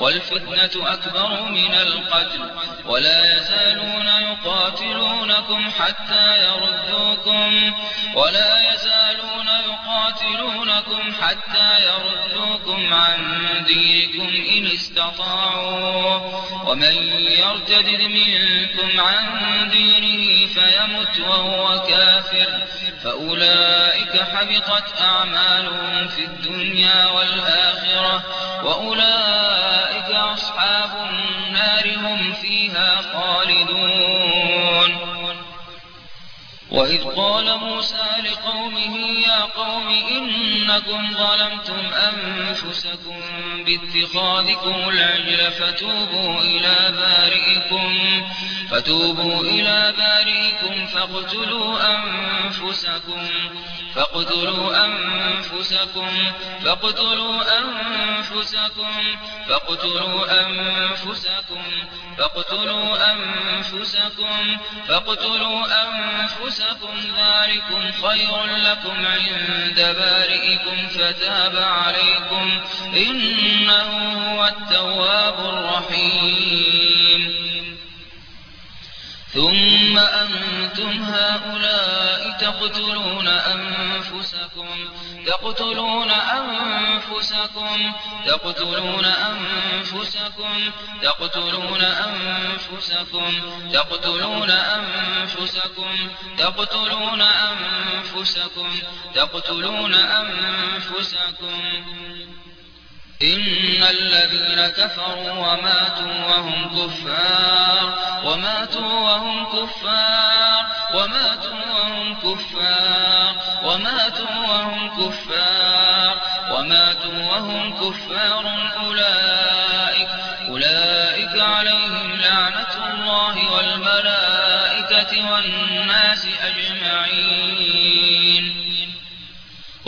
والفتنة أكبر من القتل ولا يزالون يقاتلونكم حتى يردوكم ولا يزالون يقاتلونكم حتى يردوكم عن دينكم إن استطاعوا. ومن يرتد منكم عن دينه فيمت وهو كافر فأولئك حبطت أعمالهم في الدنيا والآخرة وأولئك أصحاب النار هم فيها خالدون. وإذ قال موسى لقومه يا قوم إنكم ظلمتم أنفسكم باتخاذكم العجل فتوبوا إلى بارئكم فتوبوا إلى بارئكم فاقتلوا أنفسكم. فاقتلوا أنفسكم فاقتلوا أنفسكم فاقتلوا أنفسكم فاقتلوا أنفسكم فاقتلوا أنفسكم. ذلكم خير لكم عند بارئكم فتاب عليكم. إنه هو التواب الرحيم. ثم أنتم هؤلاء تقتلون أنفسكم تقتلون أنفسكم تقتلون أنفسكم تقتلون أنفسكم تقتلون أنفسكم تقتلون أنفسكم تقتلون أنفسكم. إن الذين كفروا وماتوا وهم كفار وماتوا وهم كفار وماتوا وهم كفار وماتوا وهم كفار وماتوا وهم كفار أولئك أولئك عليهم لعنة الله والملائكة والناس أجمعين.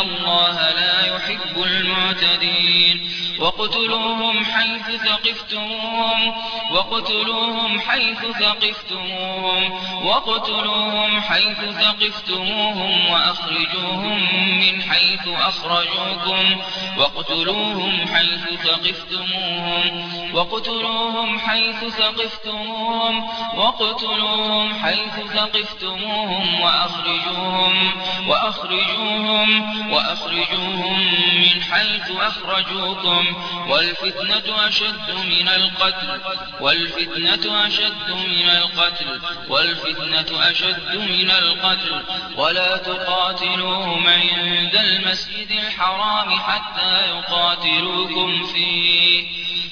الله لا يحب المعتدين. وقتلوهم حيث ثقفتموهم. وقتلوهم حيث ثقفتموهم. وقتلوهم حيث ثقفتموهم وأخرجوهم من حيث أخرجوكم. وقتلوهم حيث ثقفتموهم. وقتلوهم حيث ثقفتموهم. وقتلوهم حيث ثقفتموهم وأخرجوهم. وأخرجوهم وأخرجوهم من حيث أخرجوكم والفتنة أشد من القتل والفتنة أشد من القتل والفتنة أشد من القتل. ولا تقاتلوهم عند المسجد الحرام حتى يقاتلوكم فيه.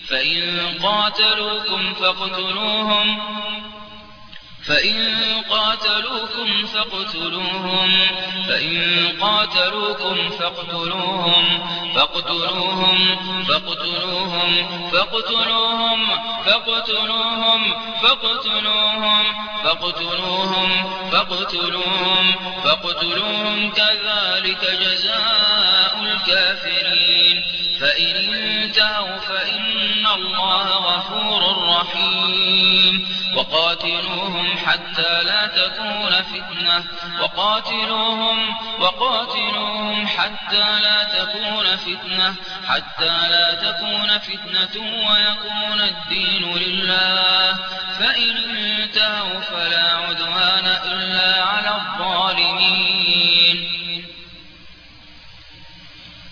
فإن قاتلوكم فاقتلوهم فإن قاتلوكم فاقتلوهم فإن قاتلوكم فاقتلوهم فاقتلوهم فاقتلوهم فاقتلوهم فاقتلوهم فاقتلوهم فاقتلوهم فاقتلوهم فاقتلوهم كذلك جزاء الكافرين. فإن انتهوا فإن الله غفور رحيم. وقاتلوهم حتى لا تكون فتنة. وقاتلوهم وقاتلوهم حتى لا تكون فتنة. حتى لا تكون فتنة ويكون الدين لله. فإن انتهوا فلا عدوان إلا على الظالمين.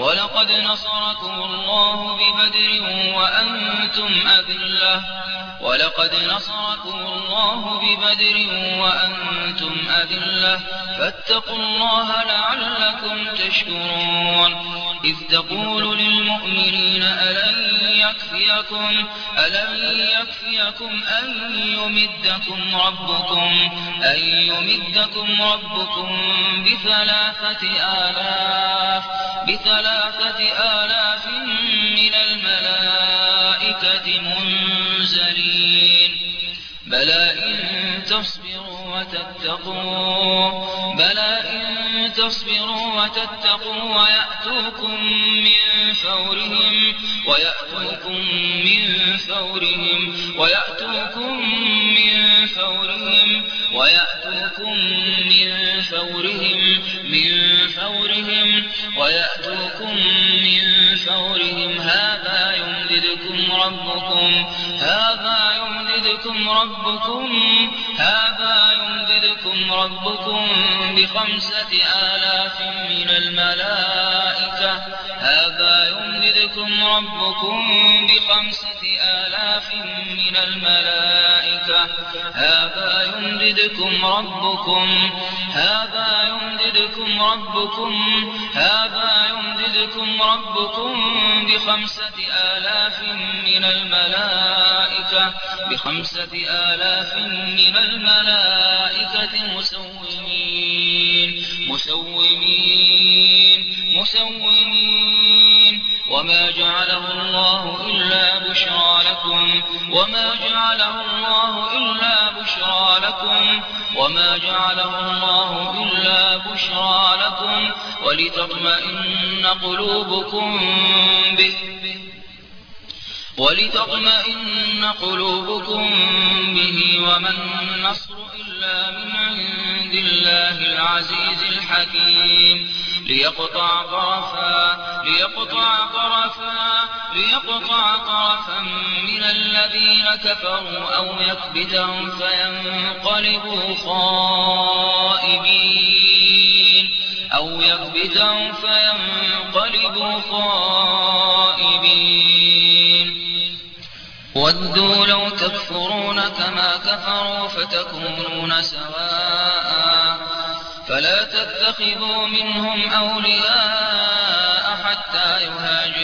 ولقد نصركم الله ببدر وأنتم أذلة. ولقد نصركم الله ببدر وأنتم أذلة. فاتقوا الله لعلكم تشكرون. إذ تقول للمؤمنين ألن يكفيكم؟ ألن يكفيكم أن يمدكم ربكم؟ أن يمدكم ربكم بثلاثة آلاف بثلاثة آلاف من الملائكة منزلين. بلى إن تصبروا وتتقوا بلى إن تصبروا وتتقوا ويأتوكم من فورهم ويأتوكم من فورهم ويأتوكم من فورهم ويأتوكم من فورهم من فورهم ويأتوكم من فورهم. هذا يمددكم ربكم هذا يمددكم ربكم هذا يمددكم ربكم بخمسة آلاف من الملائكة. هذا يمددكم ربكم بخمسة آلاف من الملائكة. هذا يمددكم ربكم. هذا يمددكم ربكم. هذا يمددكم ربكم بخمسة آلاف من الملائكة. بخمسة آلاف من الملائكة مسومين. مسومين. مسومين. وما جعله الله إلا بشرى لكم وما جعله الله إلا بشرى لكم وما جعله الله إلا بشرى لكم ولتطمئن قلوبكم به ولتطمئن قلوبكم به وما النصر إلا من عند الله العزيز الحكيم. ليقطع طرفا ليقطع طرفا ليقطع طرفا من الذين كفروا أو يكبتهم فينقلبوا خائبين. أو يكبتهم فينقلبوا خائبين. ودوا لو تكفرون كما كفروا فتكونون سواء فلا تتخذوا منهم أولياء حتى يهاجروا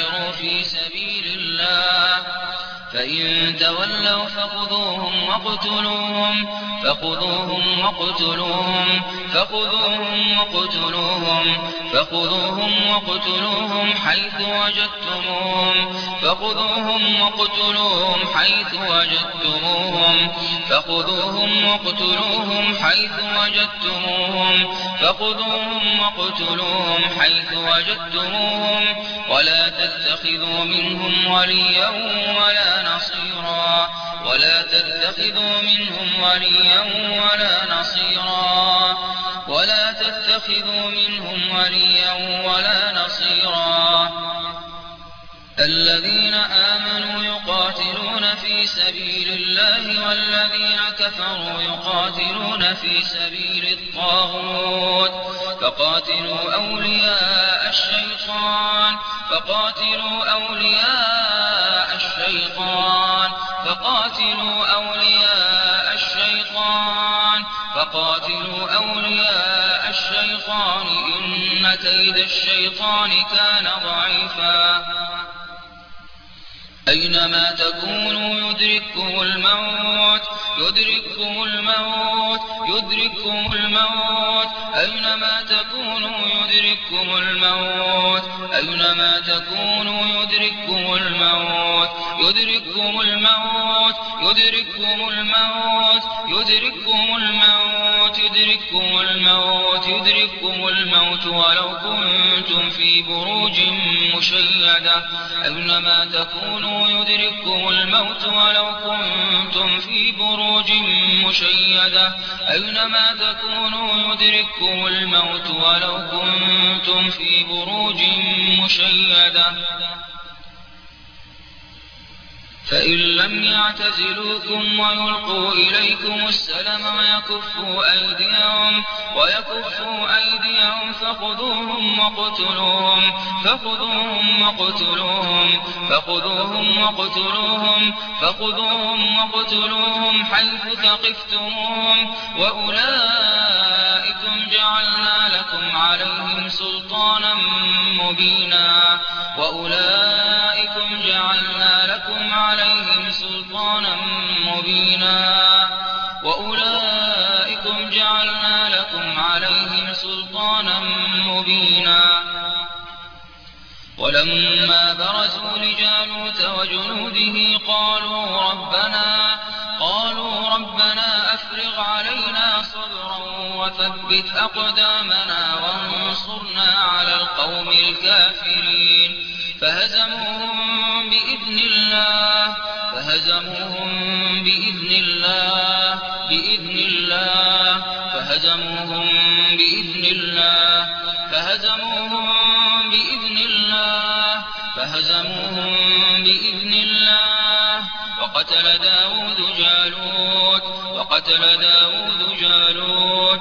فإن تولوا فخذوهم وقتلوهم فخذوهم وقتلوهم فخذوهم وقتلوهم فخذوهم وقتلوهم حيث وجدتموهم فخذوهم وقتلوهم حيث وجدتموهم فخذوهم وقتلوهم حيث وجدتموهم فخذوهم وقتلوهم حيث وجدتموهم ولا تتخذوا منهم وليا ولا نصيرا. ولا تتخذوا منهم وليا ولا نصيرا. ولا تتخذوا منهم وليا ولا نصيرا. الذين آمنوا يقاتلون في سبيل الله والذين كفروا يقاتلون في سبيل الطاغوت. فقاتلوا أولياء الشيطان. فقاتلوا أولياء فقاتلوا أولياء الشيطان فقاتلوا أولياء الشيطان إن كيد الشيطان كان ضعيفا. أينما تكونوا يدرككم الموت يدرككم الموت يدرككم الموت. أينما تكونوا يدرككم الموت أينما تكونوا يدرككم الموت. يدرككم الموت يدرككم الموت يدرككم الموت يدرككم الموت يدرككم الموت ولو كنتم في بروج مشيدة. أينما تكونوا يدرككم الموت ولو كنتم في بروج مشيدة. أينما تكونوا يدرككم الموت ولو كنتم في بروج مشيدة. فإن لم يعتزلوكم ويلقوا إليكم السلم ويكفوا أيديهم ويكفوا أيديهم فخذوهم وقتلوهم فخذوهم وقتلوهم فخذوهم وقتلوهم فخذوهم وقتلوهم حيث ثقفتموهم وأولئكم جعلنا لكم عليهم سلطانا مبينا وأولئكم جعلنا لكم عليهم سلطانا مبينا. وأولئكم جعلنا لكم عليهم سلطانا مبينا. ولما برزوا لجالوت وجنوده قالوا ربنا قالوا ربنا أفرغ علينا صبرا. وثبت أقدامنا وانصرنا على القوم الكافرين. فهزموهم بإذن الله فهزموهم بإذن الله بإذن الله فهزموهم بإذن الله فهزموهم بإذن الله فهزموهم بإذن الله. وقتل داود جالوت وقتل داود جالوت.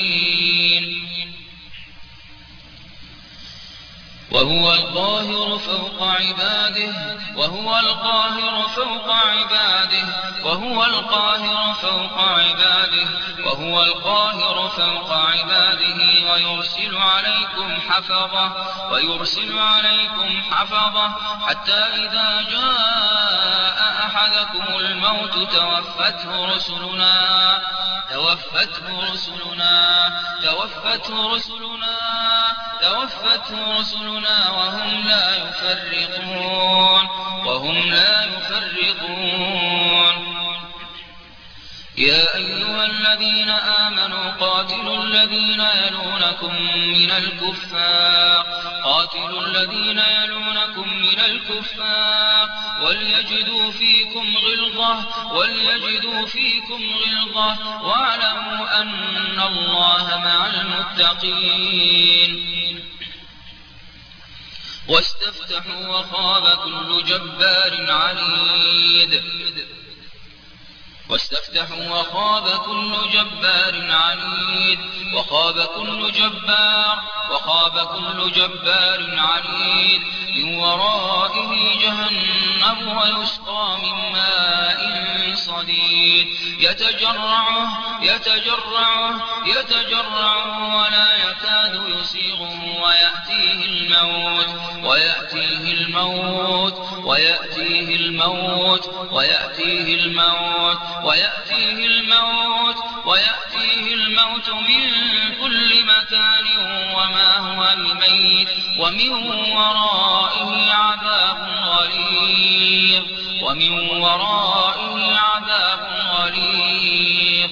وهو القاهر فوق عباده وهو القاهر فوق عباده وهو القاهر فوق عباده وهو القاهر فوق عباده ويرسل عليكم حفظة ويرسل عليكم حفظة حتى إذا جاء أحدكم الموت توفته رسلنا توفته رسلنا توفته رسلنا توفته رسلنا وهم لا يفرطون وهم لا يفرطون يا أيها الذين آمنوا قاتلوا الذين يلونكم من الكفار قاتلوا الذين يلونكم من الكفار وليجدوا فيكم غلظة وليجدوا فيكم غلظة واعلموا أن الله مع المتقين. واستفتحوا وخاب كل جبار عنيد. واستفتحوا وخاب كل جبار عنيد وخاب كل جبار وخاب كل جبار عنيد. من ورائه جهنم ويسقى من ماء صديد. يتجرعه يتجرعه يتجرعه ولا يكاد يسيغه ويأتيه الموت ويأتيه الموت ويأتيه الموت ويأتيه الموت. ويأتيه الموت ويأتيه الموت من كل مكان وما هو بميت ومن ورائه عذاب غليظ ومن ورائه عذاب غليظ.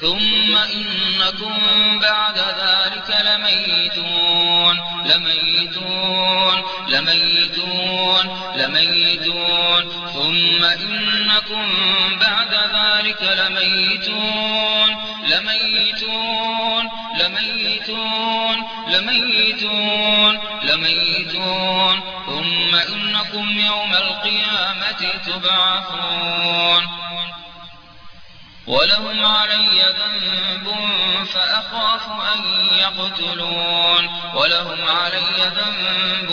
ثم إنكم بعد ذلك لميتون. لميتون لميتون لميتون. ثم إنكم بعد ذلك لميتون. لميتون لميتون لميتون لميتون. ثم إنكم يوم القيامة تبعثون. ولهم علي ذنب فأخاف أن يقتلون. ولهم علي ذنب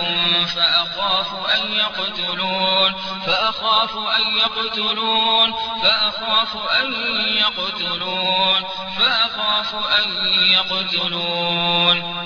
فأخاف أن يقتلون. فأخاف أن يقتلون. فأخاف أن يقتلون. فأخاف أن يقتلون.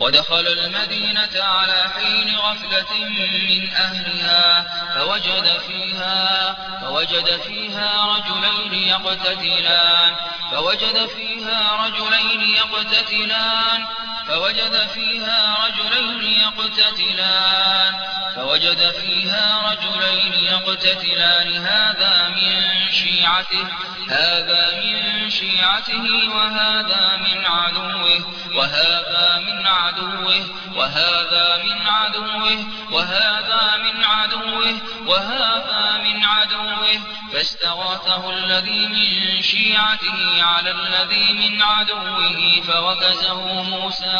ودخل المدينة على حين غفلة من أهلها فوجد فيها فوجد فيها رجلين يقتتلان فوجد فيها رجلين يقتتلان فوجد فيها رجلين يقتتلان. فوجد فيها رجلين يقتتلان. هذا من شيعته هذا من شيعته وهذا من عدوه وهذا من عدوه وهذا من عدوه وهذا من عدوه وهذا من عدوه. فاستغاثه الذي من شيعته على الذي من عدوه فوكزه موسى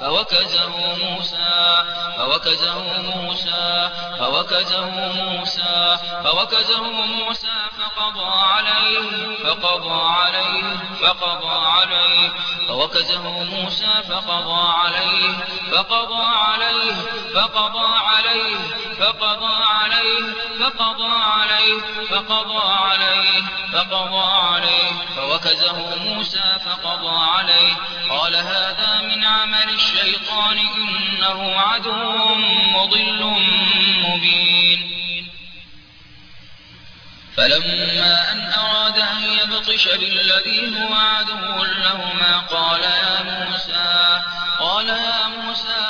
فوكزه موسى فوكزه موسى فوكزه موسى فوكزه موسى فقضى عليه فقضى عليه فقضى عليه. فوكزه موسى فقضى عليه فقضى عليه فقضى عليه فقضى عليه فقضى عليه فقضى عليه فقضى عليه. فوكزه موسى فقضى عليه. قال هذا من عمل الشيطان إنه عدو مضل مبين. فلما أن أراد أن يبطش بالذي هو عدو لهما قال يا موسى قال يا موسى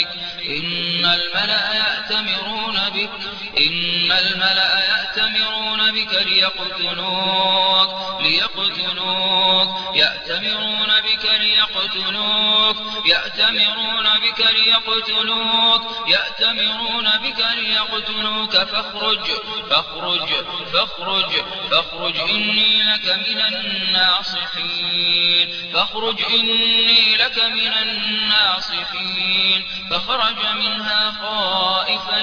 بك إن الملأ يأتمرون بك إن الملأ يأتمرون بك ليقتلوك ليقتلوك. يأتمرون بك ليقتلوك يأتمرون بك ليقتلوك يأتمرون بك ليقتلوك. فاخرج فاخرج فاخرج فاخرج. إني لك من الناصحين. فاخرج إني لك من الناصحين. فخرج منها خائفا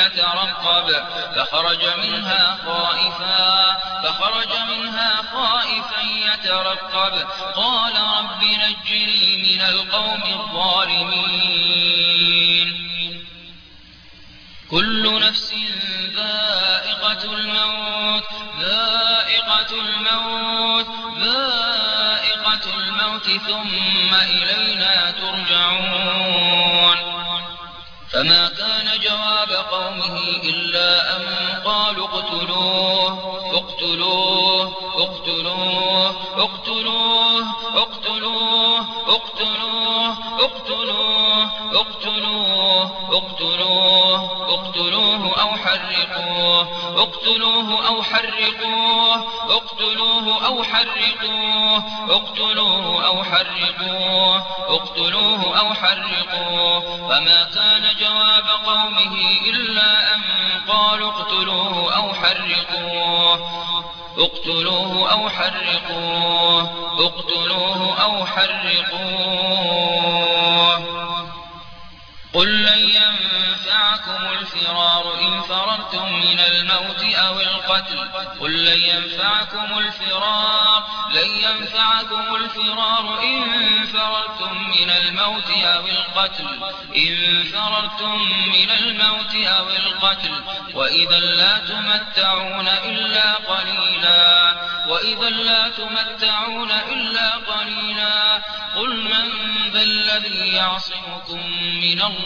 يترقب. فخرج منها خائفا فخرج منها خائفا يترقب. قال رب نجني من القوم الظالمين. كل نفس ذائقة الموت ذائقة الموت ذائقة الموت ثم إلينا ترجعون. فما كان جواب قومه إلا أن قالوا اقتلوه اقتلوه اقتلوه اقتلوه اقتلوه اقتلوه اقتلوه اقتلوه اقتلوه اقتلوه أو حرقوه اقتلوه أو حرقوه اقتلوه أو حرقوه اقتلوه أو حرقوه اقتلوه أو حرقوه. فما كان جواب قومه إلا أن قالوا اقتلوه. أو حرقوه اقتلوه أو حرقوه اقتلوه أو حرقوه. قل لن ينفعكم الفرار إن فررتم من الموت أو القتل قل لن ينفعكم الفرار لن ينفعكم الفرار إن فررتم من الموت أو القتل إن فررتم من الموت أو القتل وإذا لا تمتعون إلا قليلا وإذا لا تمتعون إلا قليلا قل من ذا الذي يعصمكم من الله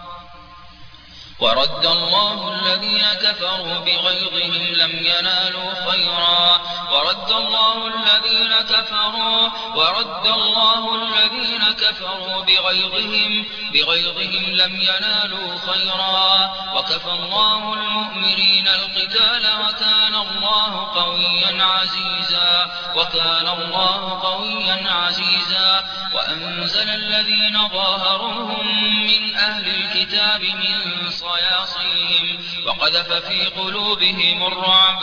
ورد الله الذين كفروا بغيظهم لم ينالوا خيرا. ورد الله الذين كفروا ورد الله الذين كفروا بغيظهم بغيظهم لم ينالوا خيرا. وكفى الله المؤمنين القتال وكان الله قويا عزيزا. وكان الله قويا عزيزا. وأنزل الذين ظاهروهم من أهل الكتاب من صياصيهم وقذف في قلوبهم الرعب.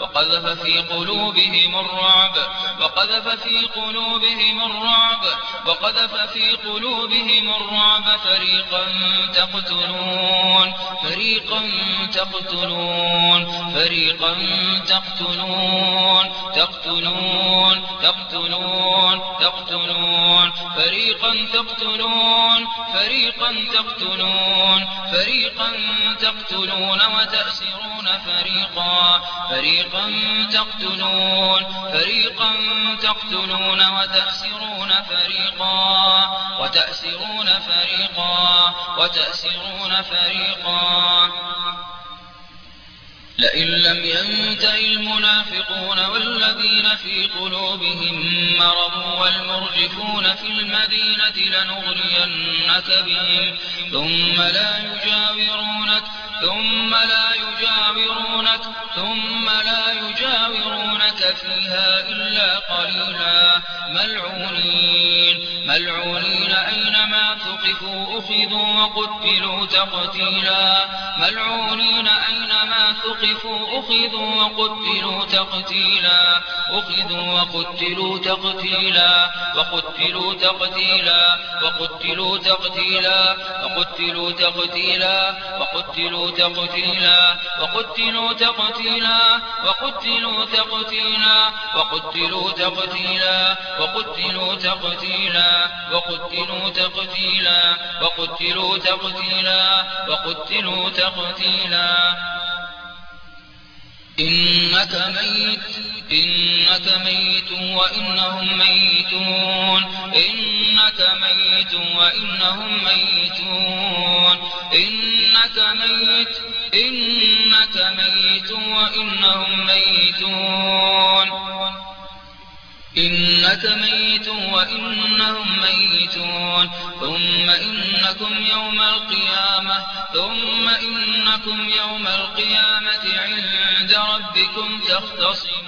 وقذف في قلوبهم الرعب. وقذف في قلوبهم الرعب. وقذف في قلوبهم الرعب فريقا تقتلون. فريقا تقتلون فريقا تقتلون تقتلون تقتلون تقتلون فريقا تقتلون فريقا تقتلون فريقا تقتلون وتأسرون. فريقا. فريقا تقتلون فريقا تقتلون وتأسرون فريقا وتأسرون فريقا وتأسرون فريقا. لئن لم ينته المنافقون والذين في قلوبهم مرض والمرجفون في المدينة لنغرينك بهم ثم لا يجاورونك ثم لا يجاورونك ثم لا يجاورونك فيها إلا قليلا. ملعونين ملعونين أينما ثقفوا أخذوا وقتلوا تقتيلا. ملعونين أينما ثقفوا أخذوا وقتلوا تقتيلا. أخذوا وقتلوا تقتيلا. وقتلوا تقتيلا. وقتلوا تقتيلا. وقتلوا تقتيلا. وقتلوا تقتيلا وقتلوا تقتيلا وقتلوا تقتيلا وقتلوا تقتيلا وقتلوا تقتيلا وقتلوا تقتيلا وقتلوا تقتيلا وقتلوا تقتيلا. إنك ميت إنك ميت وإنهم ميتون. إنك ميت وإنهم ميتون. إنك ميت إنك ميت وإنهم ميتون. إنك ميت وإنهم ميتون ثم إنكم يوم القيامة ثم إنكم يوم القيامة عند ربكم تختصمون.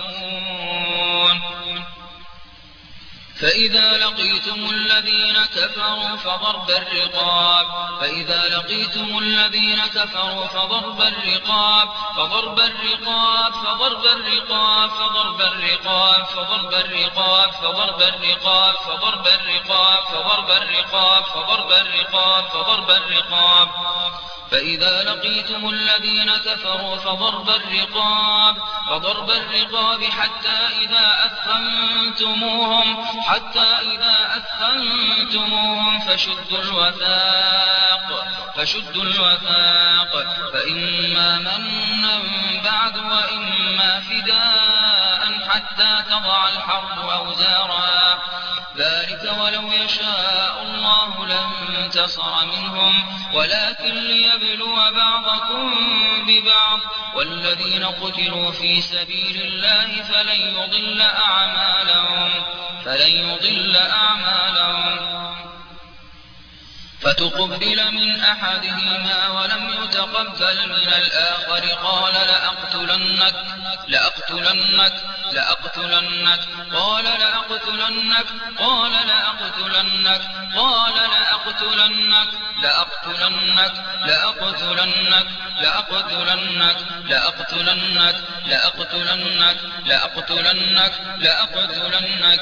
فإذا لقيتم الذين كفروا فضرب الرقاب. فإذا لقيتم الذين كفروا فضرب الرقاب. فضرب الرقاب فضرب الرقاب فضرب الرقاب فضرب الرقاب فضرب الرقاب فضرب الرقاب فضرب الرقاب فضرب الرقاب فضرب الرقاب. فإذا لقيتم الذين كفروا فضرب الرقاب فضرب الرقاب حتى إذا أثخنتموهم حتى إذا أثخنتموهم فشدوا الوثاق فشدوا الوثاق فإما منا بعد وإما فداء حتى تضع الحرب أوزارها ذلك ولو يشاء الله لانتصر منهم ولكن ليبلو بعضكم ببعض والذين قتلوا في سبيل الله فلن يضل أعمالهم فلن يضل أعمالهم فتقبل من أحدهما ولم يتقبل من الآخر قال لأقتلنك لأقتلنك لأقتلنك. قال لأقتلنك قال لأقتلنك قال لأقتلنك لأقتلنك لأقتلنك لأقتلنك لأقتلنك لأقتلنك لأقتلنك لأقتلنك.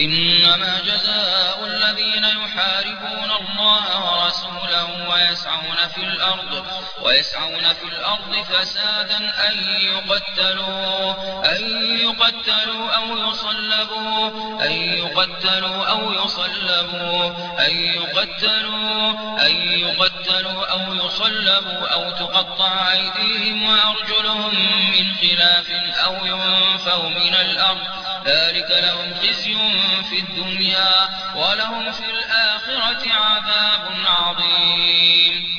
إنما جزاء الذين يحاربون الله ورسوله ويسعون في الأرض ويسعون في الأرض فسادا أن يقتلوا أن يقتلوا أو يصلبوا أن يقتلوا أو يصلبوا أن يقتلوا أن يقتلوا أو يصلبوا أو تقطع أيديهم وأرجلهم من خلاف أو ينفوا من الأرض. ذلك لهم خزي في الدنيا ولهم في الآخرة عذاب عظيم.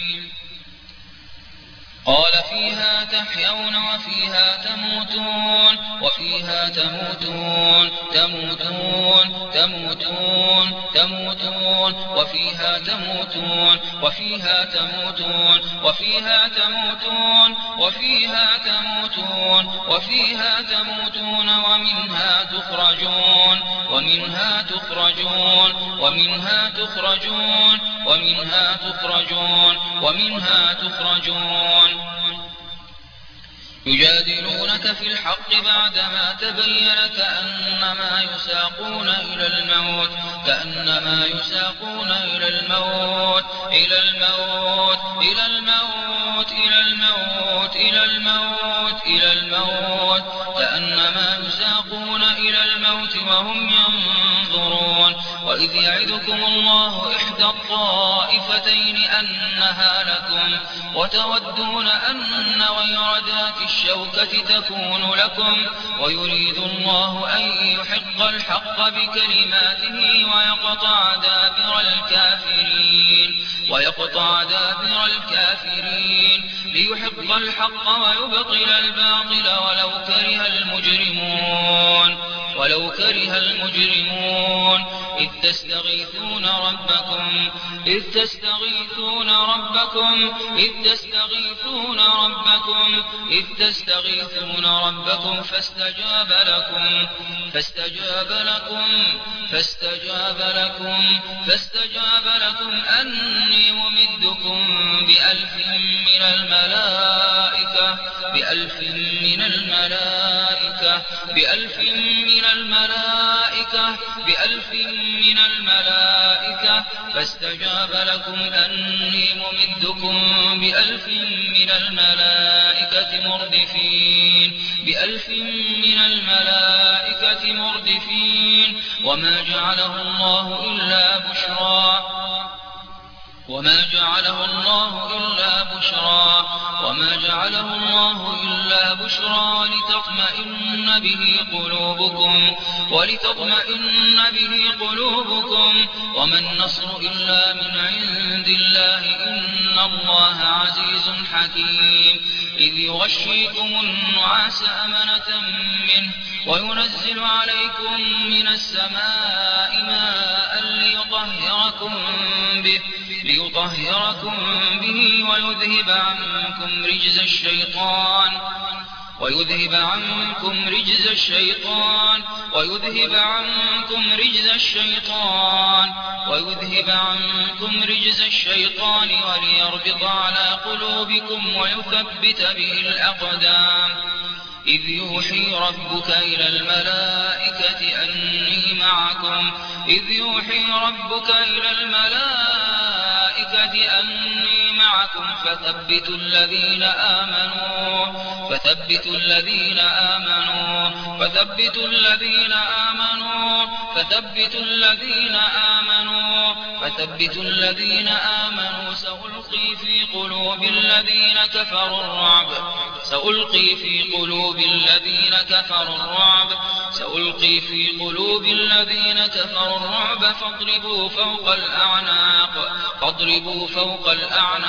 قال فيها تحيون وفيها تموتون وفيها تموتون تموتون تموتون تموتون وفيها تموتون وفيها تموتون وفيها تموتون وفيها تموتون وفيها تموتون ومنها تخرجون ومنها تخرجون ومنها تخرجون ومنها تخرجون ومنها تخرجون يَعْلَمُونَ يجادلونك في الحق بعدما تبين كأنما يساقون إلى الموت كأنما يساقون إلى الموت إلى الموت إلى الموت إلى الموت إلى الموت إلى الموت كأنما يساقون إلى الموت وهم ينظرون. وإذ يعدكم الله إحدى الطائفتين أنها لكم وتودون أن غير ذات الشوكة تكون لكم ويريد الله أن يحق الحق بكلماته ويقطع دابر الكافرين ويقطع دابر الكافرين ليحق الحق ويبطل الباطل ولو كره المجرمون ولو كره المجرمون. إذ تستغيثون ربكم إذ تستغيثون ربكم إذ تستغيثون ربكم إذ تستغيثون ربكم فاستجاب لكم فاستجاب لكم فاستجاب لكم فاستجاب لكم. أني ممدكم بألف من الملائكة بألف من الملائكة بألف من الملائكة. بألف من الملائكة فاستجاب لكم أني ممدكم بألف من الملائكة مردفين بألف من الملائكة مردفين وما جعله الله إلا بشرى وما جعله الله إلا بشرى وما جعله الله إلا بشرى لتطمئن به قلوبكم ولتطمئن به قلوبكم. وما النصر إلا من عند الله إن الله عزيز حكيم. إذ يغشيكم النعاس أمنة منه وينزل عليكم من السماء ماء ليطهركم به. ليطهركم به ويذهب عنكم رجز الشيطان ويذهب عنكم رجز الشيطان ويذهب عنكم رجز الشيطان ويذهب عنكم رجز الشيطان وليربط على قلوبكم ويثبت به الأقدام. إذ يوحي ربك إلى الملائكة أني معكم إذ يوحي ربك إلى الملائكة أني معكم فثبتوا الذين آمنوا فثبتوا الذين آمنوا فثبتوا الذين آمنوا فثبتوا الذين آمنوا فثبتوا الذين آمنوا. سألقي في قلوب الذين كفروا الرعب سألقي في قلوب الذين كفروا الرعب سألقي في قلوب الذين كفروا الرعب. فاضربوا فوق الأعناق فاضربوا فوق الأعناق.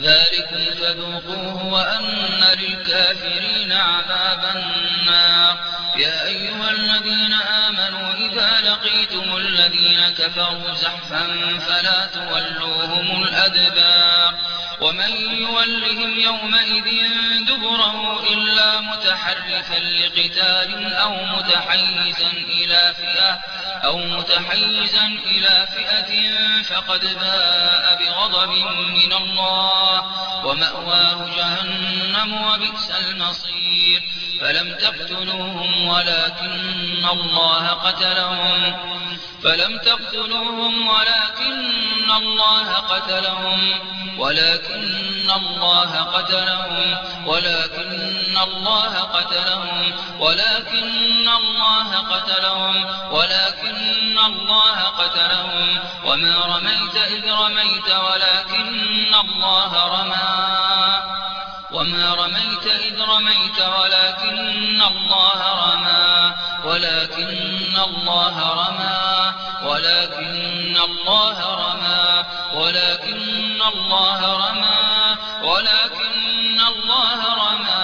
ذلكم فذوقوه وأن للكافرين عذاب النار. يا أيها الذين آمنوا إذا لقيتم الذين كفروا زحفا فلا تولوهم الأدبار. ومن يولهم يومئذ دبره إلا متحرفا لقتال أو متحيزا إلى فئة أو متحيزا إلى فئة فقد باء بغضب من الله ومأواه جهنم وبئس المصير. فلم تقتلوهم ولكن الله قتلهم. فلم تقتلوهم ولكن الله قتلهم. ولكن الله قتلهم. ولكن الله قتلهم ولكن الله قتلهم ولكن الله قتلهم. وما رميت إذ رميت ولكن الله رمى. وما رميت إذ رميت ولكن الله رمى. ولكن الله رمى. ولكن الله رمى. ولكن الله رمى. ولكن الله رمى.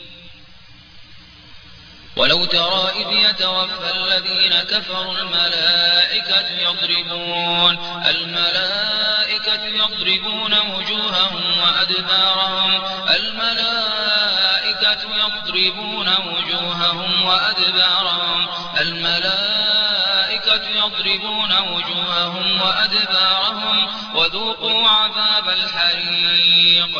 ولو ترى إذ يتوفى الذين كفروا الملائكة يضربون الملائكة يضربون وجوههم وأدبارهم. الملائكة يضربون وجوههم وأدبارهم. الملائكة يضربون وجوههم وأدبارهم. وذوقوا عذاب الحريق.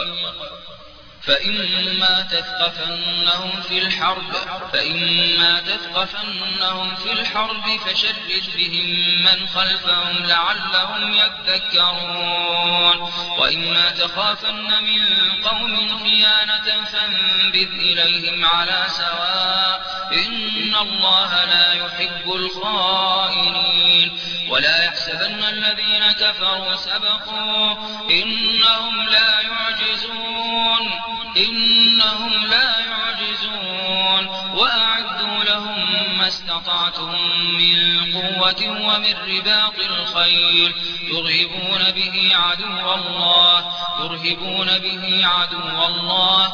فإما تثقفنهم في الحرب فإما تثقفنهم في الحرب فشرد بهم من خلفهم لعلهم يذكرون. وإما تخافن من قوم خيانة فانبذ إليهم على سواء. إن الله لا يحب الخائنين. ولا يحسبن الذين كفروا سبقوا إنهم لا يعجزون. إنهم لا يعجزون وأعدوا لهم ما استطعتم من قوة ومن رباط الخيل ترهبون به عدو الله ترهبون به عدو الله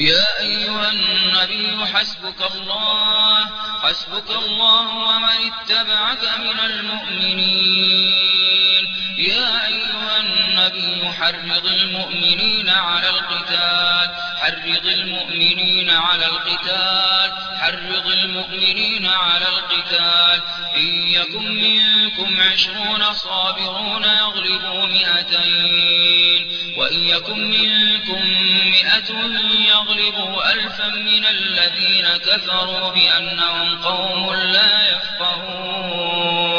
يا أيها النبي حسبك الله حسبك الله ومن اتبعك من المؤمنين. يا أيها النبي حرض المؤمنين على القتال حرض المؤمنين على القتال حرض المؤمنين على القتال. إن يكن منكم عشرون صابرون يغلبوا مئتين وإن يكن منكم مئة يغلبوا ألفا من الذين كفروا بأنهم قوم لا يفقهون.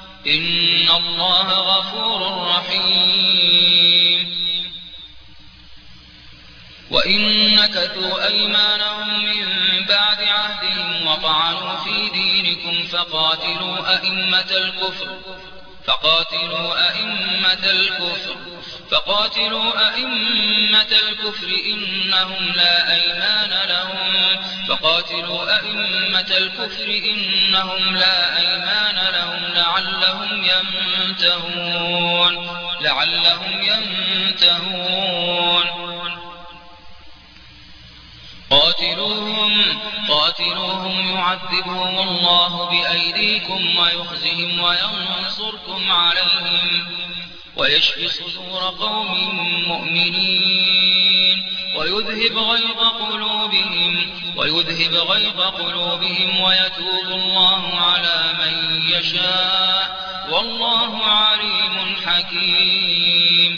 إن الله غفور رحيم. وإن نكثوا أيمانهم من بعد عهدهم وطعنوا في دينكم فقاتلوا أئمة الكفر فقاتلوا أئمة الكفر فقاتلوا أئمة الكفر إنهم لا أيمان لهم فقاتلوا أئمة الكفر إنهم لا أيمان لهم لعلهم ينتهون لعلهم ينتهون. قاتلوهم قاتلوهم يعذبهم الله بأيديكم ويخزهم وينصركم عليهم ويشفي صدور قوم مؤمنين ويذهب غيظ قلوبهم ويذهب غيظ قلوبهم ويتوب الله على من يشاء والله عليم حكيم.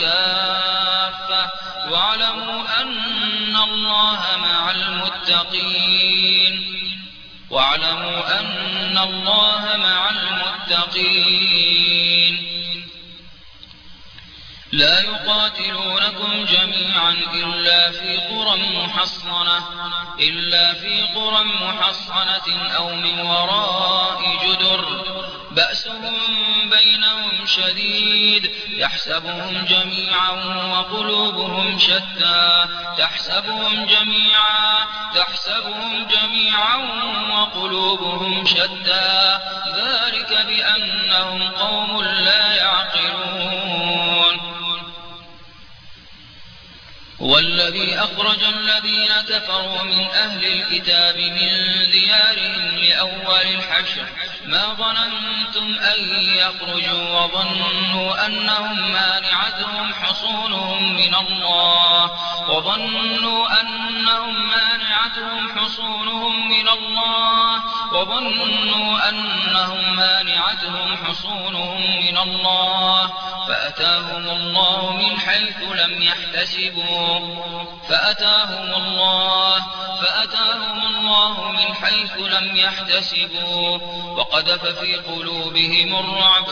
كافة واعلموا أن الله مع المتقين واعلموا أن الله مع المتقين لا يقاتلونكم جميعا إلا في قرى محصنة إلا في قرى محصنة أو من وراء جدر بأسهم بينهم شديد يحسبهم جميعا وقلوبهم شتى. تحسبهم جميعا تحسبهم جميعا وقلوبهم شتى. ذلك بأنهم قوم لا يعقلون. والذي أخرج الذين كفروا من أهل الكتاب من ديارهم لأول الحشر. ما ظننتم أن يخرجوا وظنوا أنهم مانعتهم حصونهم من الله. وظنوا أنهم مانعتهم حصونهم من الله. وظنوا أنهم مانعتهم حصونهم من الله. فأتاهم الله من حيث لم يحتسبوا. فأتاهم الله فأتاهم الله من حيث لم يحتسبوا. وقذف في قلوبهم الرعب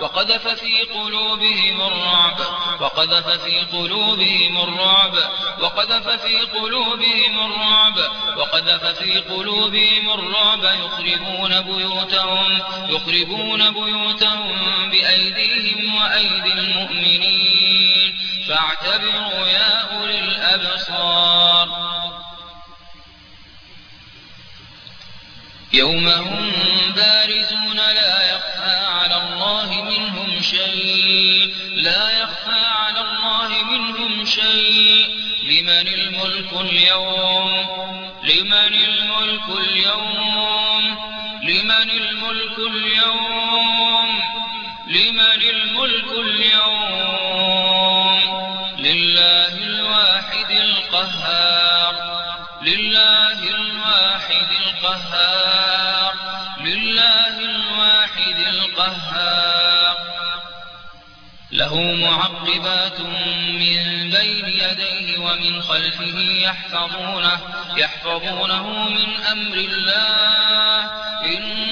وقذف في قلوبهم الرعب وقذف في قلوبهم الرعب وقذف في قلوبهم الرعب وقذف في قلوبهم الرعب. يخربون بيوتهم يخربون بيوتهم بأيديهم وأيدي المؤمنين. فاعتبروا يا أولي الأبصار. يوم هم بارزون لا يخفى على الله منهم شيء. لا يخفى على الله منهم شيء. لمن الملك اليوم؟ لمن الملك اليوم؟ لمن الملك اليوم؟ لمن الملك اليوم لله الواحد القهار لله الواحد القهار لله الواحد القهار. له معقبات من بين يديه ومن خلفه يحفظونه يحفظونه من أمر الله. إن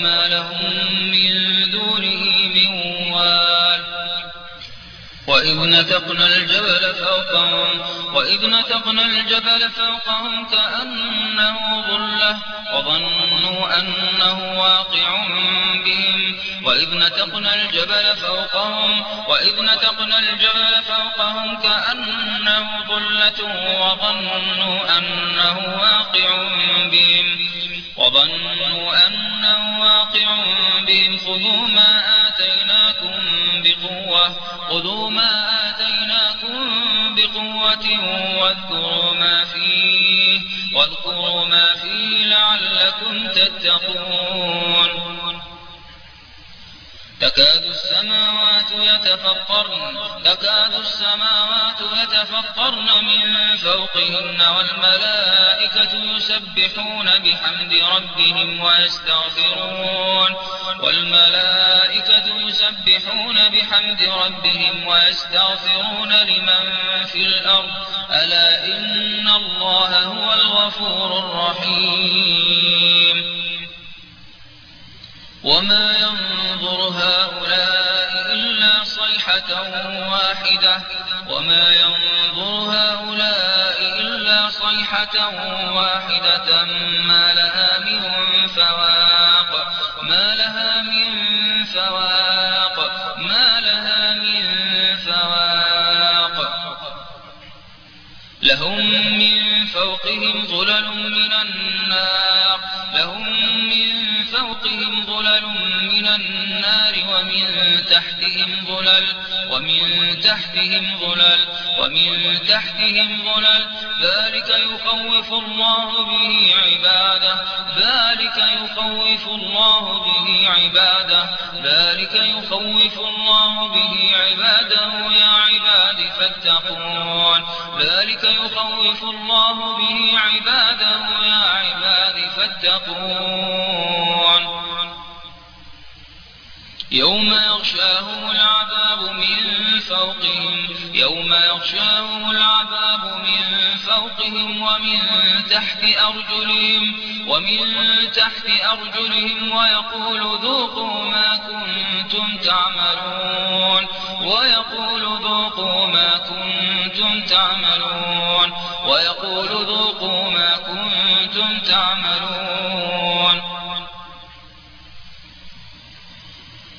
وما لهم من دونه وإذ نتقنا الجبل فوقهم وإذ نتقنا الجبل فوقهم كأنه ظلة وظنوا أنه واقع بهم. وإذ نتقنا الجبل فوقهم وإذ نتقنا الجبل فوقهم كأنه ظلة وظنوا أنه واقع بهم. وظنوا أنه واقع بهم خذوا ما آتيناكم بقوة. خذوا ما آتيناكم بقوة واذكروا ما فيه. واذكروا ما فيه لعلكم تتقون. تكاد السماوات يتفطرن تكاد السماوات يتفطرن من فوقهن والملائكة يسبحون بحمد ربهم ويستغفرون والملائكة يسبحون بحمد ربهم ويستغفرون لمن في الأرض. ألا إن الله هو الغفور الرحيم. وما ينظر هؤلاء إلا صيحة واحدة وما ينظر هؤلاء إلا صيحة واحدة ما لها من فواق ما لها من فواق ما لها من فواق لهم من فوقهم ظلل من النار لهم من فوقهم ظلل من النار ومن تحتهم ظلل ومن تحتهم ظلل ومن تحتهم ظلل. ذلك يخوف الله به عباده. ذلك يخوف الله به عباده. ذلك يخوف الله به عباده يا عباد فاتقون. ذلك يخوف الله به عباده يا عباد فاتقون. يوم يغشاهم العذاب من فوقهم يوم يغشاهم العذاب من فوقهم ومن تحت أرجلهم ومن تحت أرجلهم ويقول ذوقوا ما كنتم تعملون ويقول ذوقوا ما كنتم تعملون ويقول ذوقوا ما كنتم تعملون.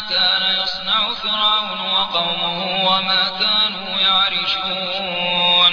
كان يصنع فرعون وقومه وما كانوا يعرشون.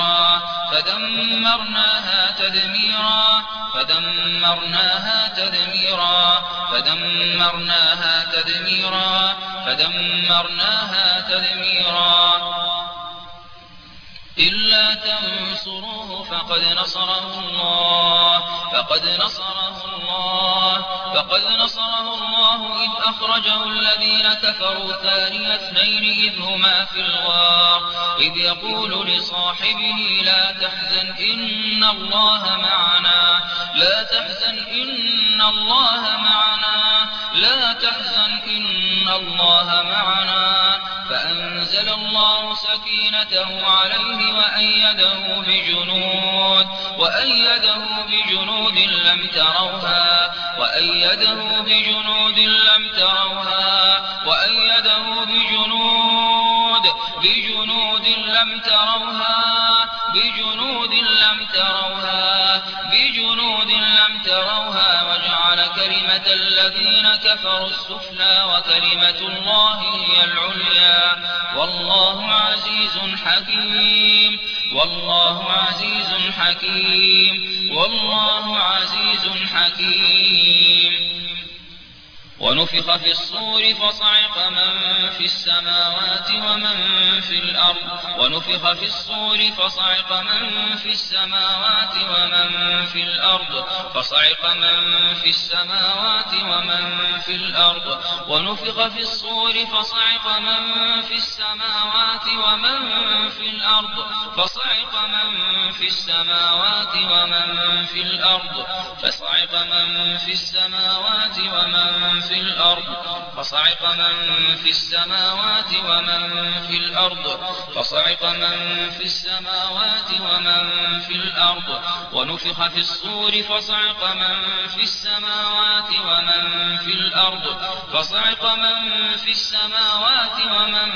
فدمرناها تدميرا فدمرناها تدميرا فدمرناها تدميرا فدمرناها تدميرا. إلا تنصروه فقد نصره الله فقد نصره الله فقد نصره الله إذ أخرجه الذين كفروا ثاني اثنين إذ هما في الغار إذ يقول لصاحبه لا تحزن إن الله معنا لا تحزن إن الله معنا لا تحزن إن الله معنا فأنزل الله سكينته عليه وأيده بجنود وأيده بجنود لم تروها وأيده بجنود لم تروها وأيده بجنود بجنود لم تروها بجنود لم تروها بجنود لم تروها وجعل كلمة الذين كفروا السفلى وكلمة الله هي العليا. والله عزيز حكيم. والله عزيز حكيم. والله عزيز حكيم. ونفخ في الصور فصعق من في السماوات ومن في الأرض. ونفخ في الصور فصعق من في السماوات ومن في الأرض. فصعق من في السماوات ومن في الأرض. ونفخ في الصور فصعق من في السماوات ومن في الأرض. فصعق من في السماوات ومن في الأرض. فصعق من في السماوات ومن في الأرض فصعق من في السماوات ومن في الأرض فصعق من في السماوات ومن في الأرض ونفخ في الصور فصعق من في السماوات ومن في الأرض فصعق من في السماوات ومن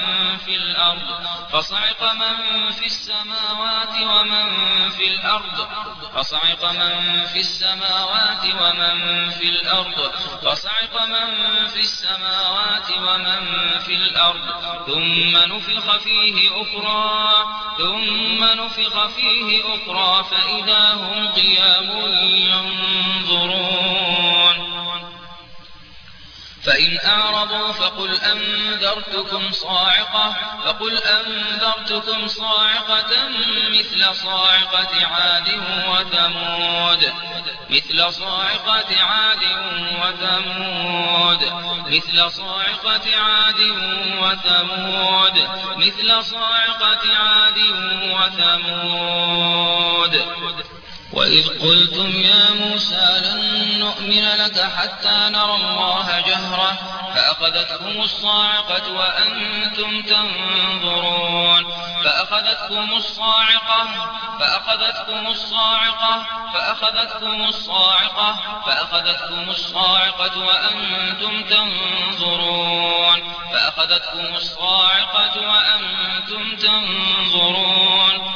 في الأرض فصعق من في السماوات ومن في الأرض فصعق من في السماوات ومن في الأرض فصعق من في السماوات ومن في الأرض ثم نفخ فيه أخرى ثم نفخ فيه أخرى فإذا هم قيام ينظرون. فإن أعرضوا فقل أنذرتكم صاعقة فقل أنذرتكم صاعقة مثل صاعقة عاد وثمود مثل صاعقة عاد وثمود مثل صاعقة عاد وثمود مثل صاعقة عاد وثمود. وإذ قلتم يا موسى لن نؤمن لك حتى نرى الله جهرة فأخذتكم الصاعقة وأنتم تنظرون فأخذتكم الصاعقة فأخذتكم الصاعقة فأخذتكم الصاعقة فأخذتكم الصاعقة وأنتم تنظرون فأخذتكم الصاعقة وأنتم تنظرون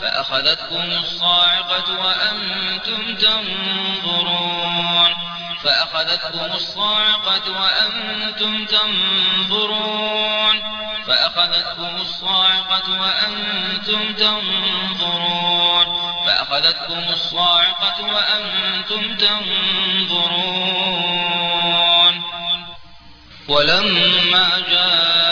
فأخذتكم الصاعقة وأنتم تنظرون. فأخذتكم الصاعقة وأنتم تنظرون. فأخذتكم الصاعقة وأنتم تنظرون. فأخذتكم الصاعقة وأنتم تنظرون. ولما جاء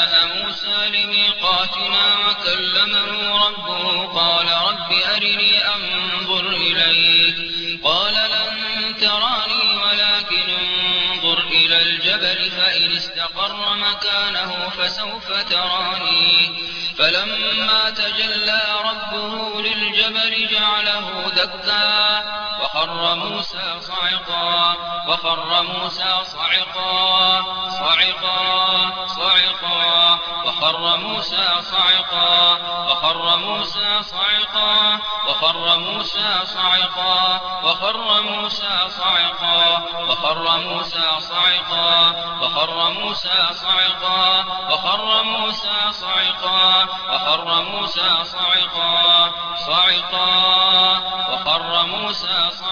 موسى لميقاتنا وكلمه ربه. قال رب أرني أنظر إليك. قال لن تراني ولكن انظر إلى الجبل فإن استقر مكانه فسوف تراني. فلما تجلى ربه للجبل جعله دكا. وخر موسى صعقا وخر موسى صعقا صعقا صعقا وخر موسى صعقا وخر موسى صعقا وخر موسى صعقا وخر موسى صعقا وخر موسى صعقا وخر موسى صعقا وخر موسى صعقا وخر موسى صعقا صعقا وخر موسى صعقا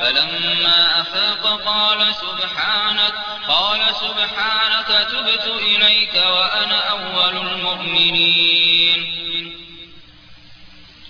فلما أفاق قال سبحانك قال سبحانك تبت إليك وأنا أول المؤمنين.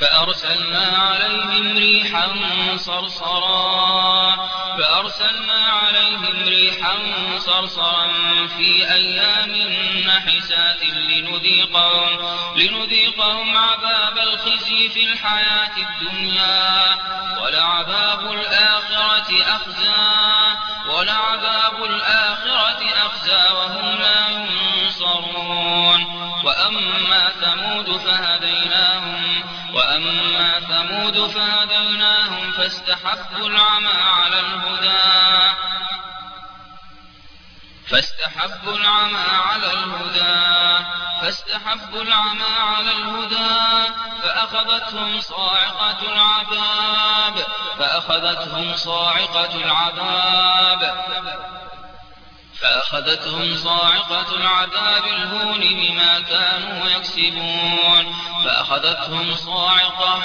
فأرسلنا عليهم ريحا صرصرا فأرسلنا عليهم ريحا صرصرا في أيام نحسات لنذيقهم, لنذيقهم عذاب الخزي في الحياة الدنيا ولعذاب الآخرة أخزى ولعذاب الآخرة أخزى وهم لا ينصرون. وأما ثمود فهديناهم وأما ثمود فهديناهم فاستحبوا العمى على الهدى. فاستحبوا العمى على الهدى. فاستحبوا العمى على الهدى. فأخذتهم صاعقة العذاب. فأخذتهم صاعقة العذاب. فأخذتهم صاعقة العذاب الهون بما كانوا يكسبون. فأخذتهم صاعقة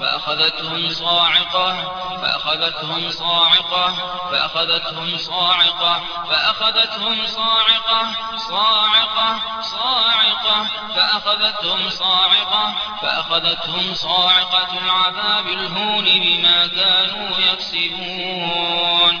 فأخذتهم صاعقة فأخذتهم صاعقة فأخذتهم صاعقة فأخذتهم صاعقة صاعقة صاعقة فأخذتهم صاعقة فأخذتهم صاعقة العذاب الهون بما كانوا يكسبون.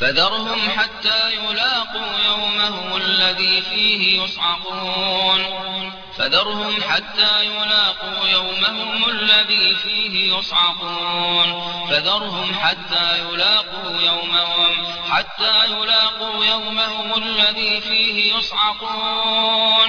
فذرهم حتى يلاقوا يومهم الذي فيه يصعقون. فذرهم حتى يلاقوا يومهم الذي فيه يصعقون. فذرهم حتى يلاقوا يومهم حتى يلاقوا يومهم الذي فيه يصعقون.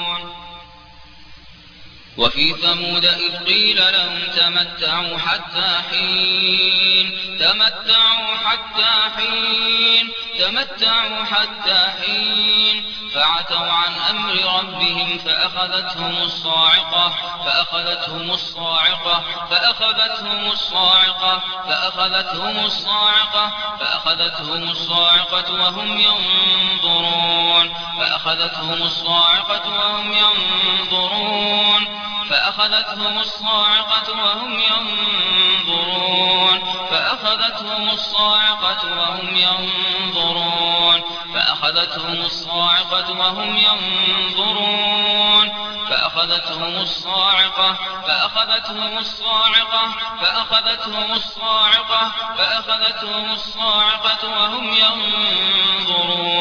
وفي ثمود إذ قيل لهم تمتعوا حتى حين تمتعوا حتى حين تمتعوا حتى حين. فعتوا عن أمر ربهم فأخذتهم الصاعقة فأخذتهم الصاعقة فأخذتهم الصاعقة فأخذتهم الصاعقة فأخذتهم الصاعقة وهم ينظرون فأخذتهم الصاعقة وهم ينظرون. فأخذتهم الصاعقة وهم ينظرون. فأخذتهم الصاعقة وهم ينظرون. فأخذتهم الصاعقة وهم ينظرون. فأخذتهم الصاعقة فأخذتهم الصاعقة فأخذتهم الصاعقة فأخذتهم الصاعقة وهم ينظرون.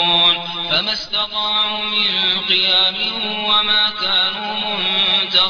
فما استطاعوا من قيام وما كانوا منتصرين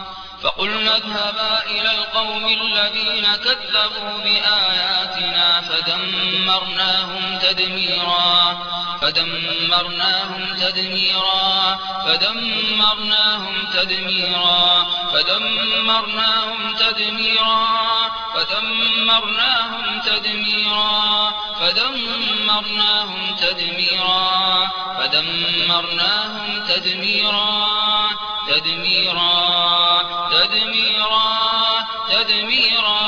فقلنا اذهبا إلى القوم الذين كذبوا بآياتنا فدمرناهم تدميرا فدمرناهم تدميرا فدمرناهم تدميرا فدمرناهم تدميرا فدمرناهم تدميرا فدمرناهم تدميرا فدمرناهم تدميرا. تدميرا تدميرا تدميرا.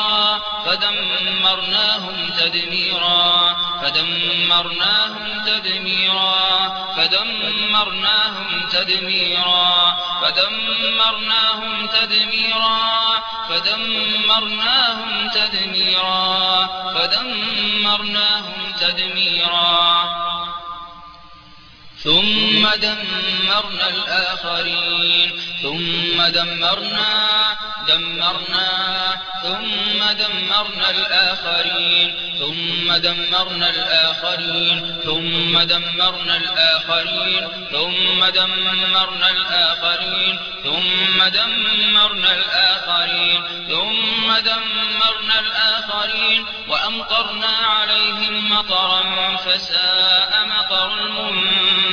فدمرناهم تدميرا فدمرناهم تدميرا فدمرناهم تدميرا فدمرناهم تدميرا فدمرناهم تدميرا فدمرناهم تدميرا. ثم دمرنا الآخرين. ثم دمرنا دمرنا ثم دمرنا الآخرين. ثم دمرنا الآخرين. ثم دمرنا الآخرين. ثم دمرنا الآخرين. ثم دمرنا الآخرين. ثم دمرنا الآخرين. وأمطرنا عليهم مطرا فساء مطر المنذرين.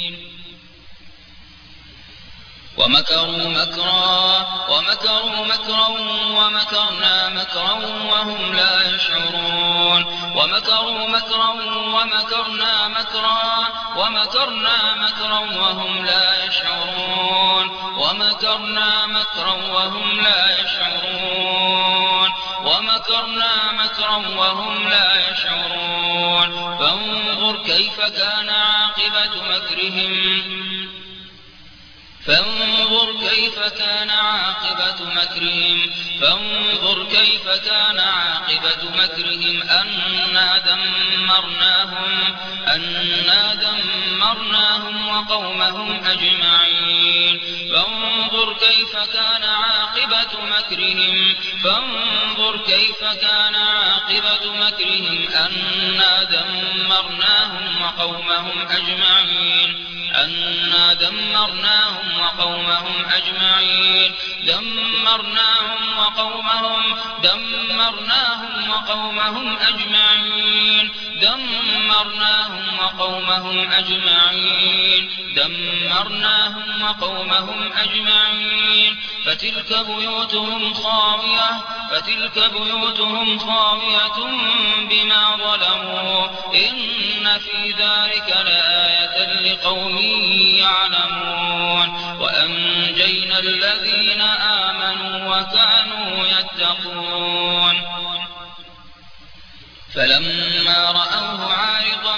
ومكروا مكرا ومكروا مكرا ومكرنا مكرا وهم لا يشعرون. ومكروا مكرا ومكرنا مكرا ومكرنا مكرا وهم لا يشعرون. ومكرنا مكرا وهم لا يشعرون. ومكرنا مكرا وهم لا يشعرون. فانظر كيف كان عاقبة مكرهم. فانظر كيف كان عاقبة مكرهم. فانظر كيف كان عاقبة مكرهم. أنا دمرناهم أنا دمرناهم وقومهم أجمعين. فانظر كيف كان عاقبة مكرهم. فانظر كيف كان عاقبة مكرهم. أنا دمرناهم وقومهم أجمعين. أنا دمرناهم وقومهم أجمعين. دمرناهم وقومهم دمرناهم وقومهم أجمعين. دمرناهم وقومهم أجمعين. دمرناهم وقومهم أجمعين. فتلك بيوتهم خاوية فتلك بيوتهم خاوية بما ظلموا. إن في ذلك لآية لقوم يعلمون. وأنجينا الذين آمنوا وكانوا يتقون. فلما رأوه عارضا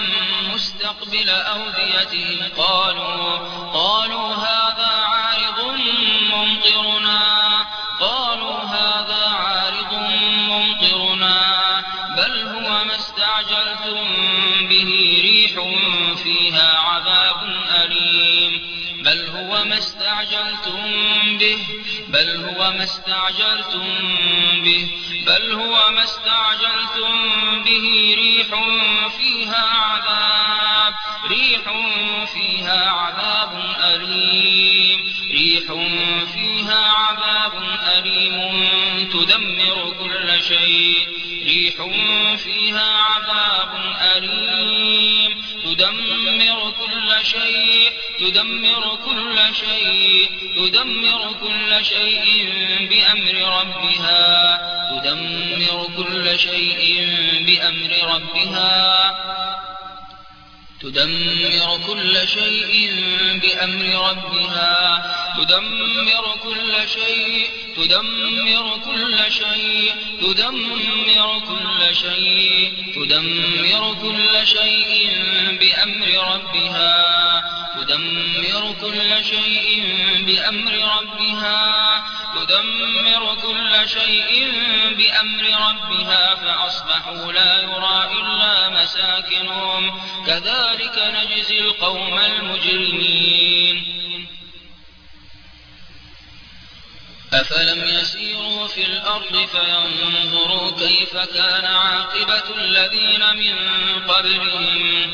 مستقبل أوديتهم قالوا قالوا هذا عارض ممطرنا. به ريح فيها عذاب أليم. بل هو ما استعجلتم به بل هو ما استعجلتم به بل هو ما استعجلتم به. ريح فيها عذاب ريح فيها عذاب أليم. ريح فيها عذاب أليم تدمر كل شيء. ريح فيها عذاب أليم. تدمر كل شيء تدمر كل شيء تدمر كل شيء بأمر ربها. تدمر كل شيء بأمر ربها. تدمر كل شيء بأمر ربها. تدمر كل شيء تدمر كل شيء تدمر كل شيء تدمر كل شيء بأمر ربها. تدمر كل شيء بأمر ربها. تدمر كل شيء بأمر ربها. فأصبحوا لا يرى إلا مساكنهم. كذلك نجزي القوم المجرمين. أفلم يسيروا في الأرض فينظروا كيف كان عاقبة الذين من قبلهم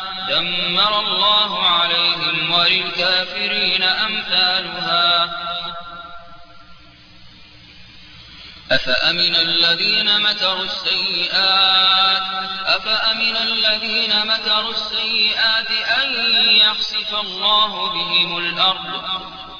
دمر الله عليهم وللكافرين أمثالها. أفأمن الذين مكروا السيئات أفأمن الذين مكروا السيئات أن يخسف الله بهم الأرض؟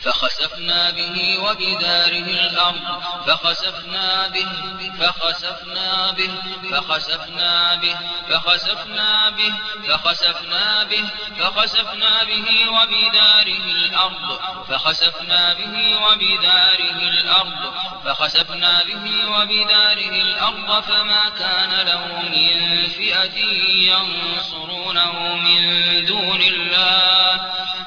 فخسفنا به وبداره الأرض فخسفنا به فخسفنا به فخسفنا به فخسفنا به فخسفنا به فخسفنا به وبداره الأرض فخسفنا به وبداره الأرض فخسفنا به وبداره الأرض فما كان له من فئة ينصرونه من دون الله.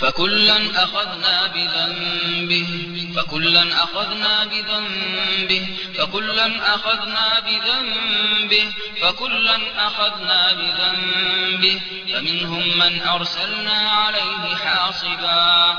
فكلا أخذنا بذنبه فكلا أخذنا بذنبه فكلا أخذنا بذنبه فكلا أخذنا بذنبه فمنهم من أرسلنا عليه حاصبا.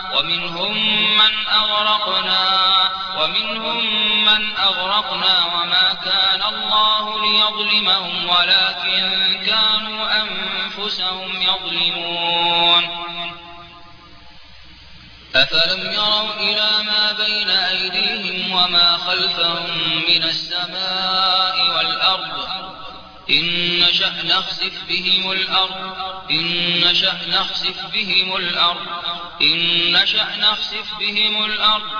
ومنهم من أغرقنا ومنهم من أغرقنا وما كان الله ليظلمهم ولكن كانوا أنفسهم يظلمون. أفلم يروا إلى ما بين أيديهم وما خلفهم من السماء والأرض؟ إن نشأ نخسف بهم الأرض إن نشأ نخسف بهم الأرض. إن نشأ نخسف بهم الأرض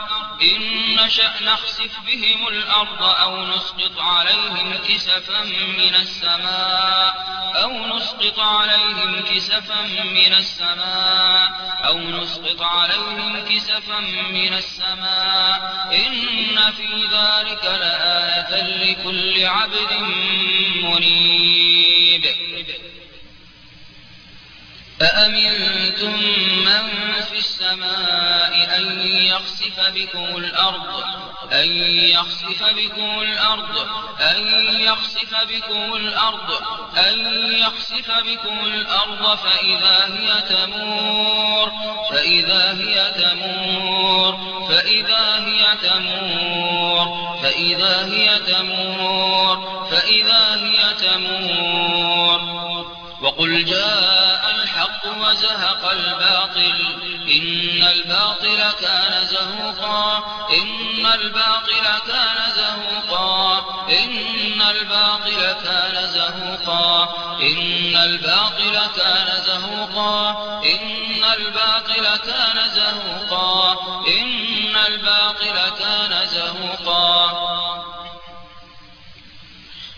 إن نشأ نخسف بهم الأرض أو نسقط عليهم كسفا من السماء أو نسقط عليهم كسفا من السماء أو نسقط عليهم كسفا من السماء. إن في ذلك لآية لكل عبد منيب. أأمنتم من في السماء أن يخسف بكم الأرض أن يخسف بكم الأرض أن يخسف بكم الأرض أن يخسف بكم الأرض فإذا هي تمور فإذا هي تمور فإذا هي تمور فإذا هي تمور فإذا هي تمور. وقل جاء الحق وزهق الباطل. إن الباطل كان زهوقا. إن الباطل كان زهوقا. إن الباطل كان زهوقا. إن الباطل كان زهوقا. إن الباطل كان زهوقا. إن الباطل كان زهوقا.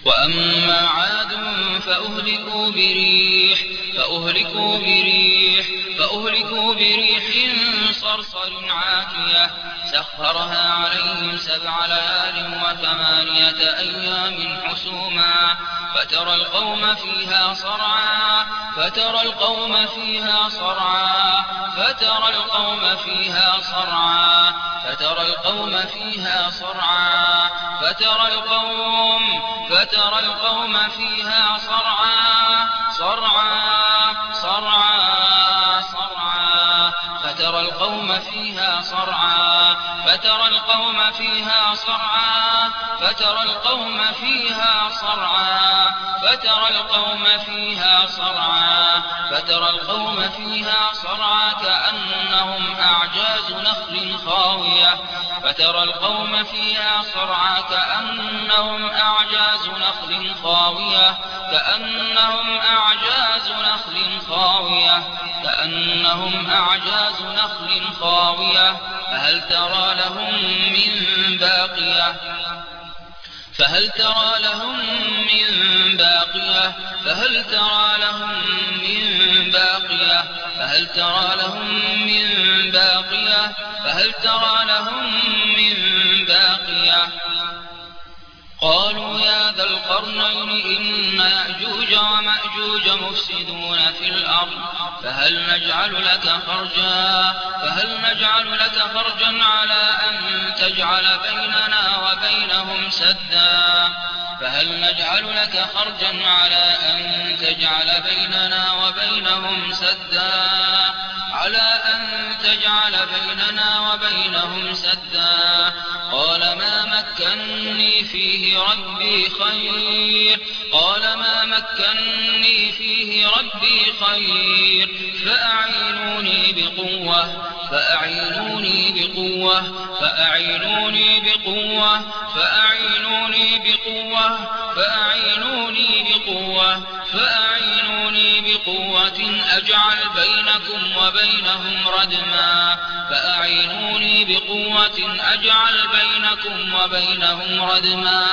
وأما عاد فأهلكوا بريح فأهلكوا بريح فأهلكوا بريح صرصر عاتية سخرها عليهم سبع ليال وثمانية أيام حسوما فترى القوم فيها صرعا فترى القوم فيها صرعا فترى القوم فيها صرعا فترى القوم فيها صرعا فترى القوم فترى القوم فيها صرعا صرعا صرعا. القوم فيها صرعا فترى القوم فيها صرعا فترى القوم فيها صرعا فترى القوم فيها صرعا فترى القوم فيها صرعا كأنهم أعجاز نخل خاوية فترى القوم فيها صرعا كأنهم أعجاز نخل خاوية كأنهم أعجاز نخل خاوية كأنهم أعجاز نخل خاوية فهل ترى لهم من باقية؟ فهل ترى لهم من باقية؟ فهل ترى لهم من باقية؟ فهل ترى لهم من باقية؟ فهل ترى لهم من باقية؟ قالوا يا ذا القرنين إن يأجوج ومأجوج مفسدون في الأرض فهل نجعل لك خرجا؟ فهل نجعل لك خرجا على أن تجعل بيننا وبينهم سدا؟ فهل نجعل لك خرجا على أن تجعل بيننا وبينهم سدا؟ على أن تجعل بيننا وبينهم سدا. قال ما مكني فيه ربي خير. قال ما مكني فيه ربي خير. فأعينوني بقوة فأعينوني بقوة فأعينوني بقوة فأعينوني بقوة فأعينوني بقوة فأعينوني بقوة. أجعل بينكم وبينهم ردما. فأعينوني بقوة أجعل بينكم وبينهم ردما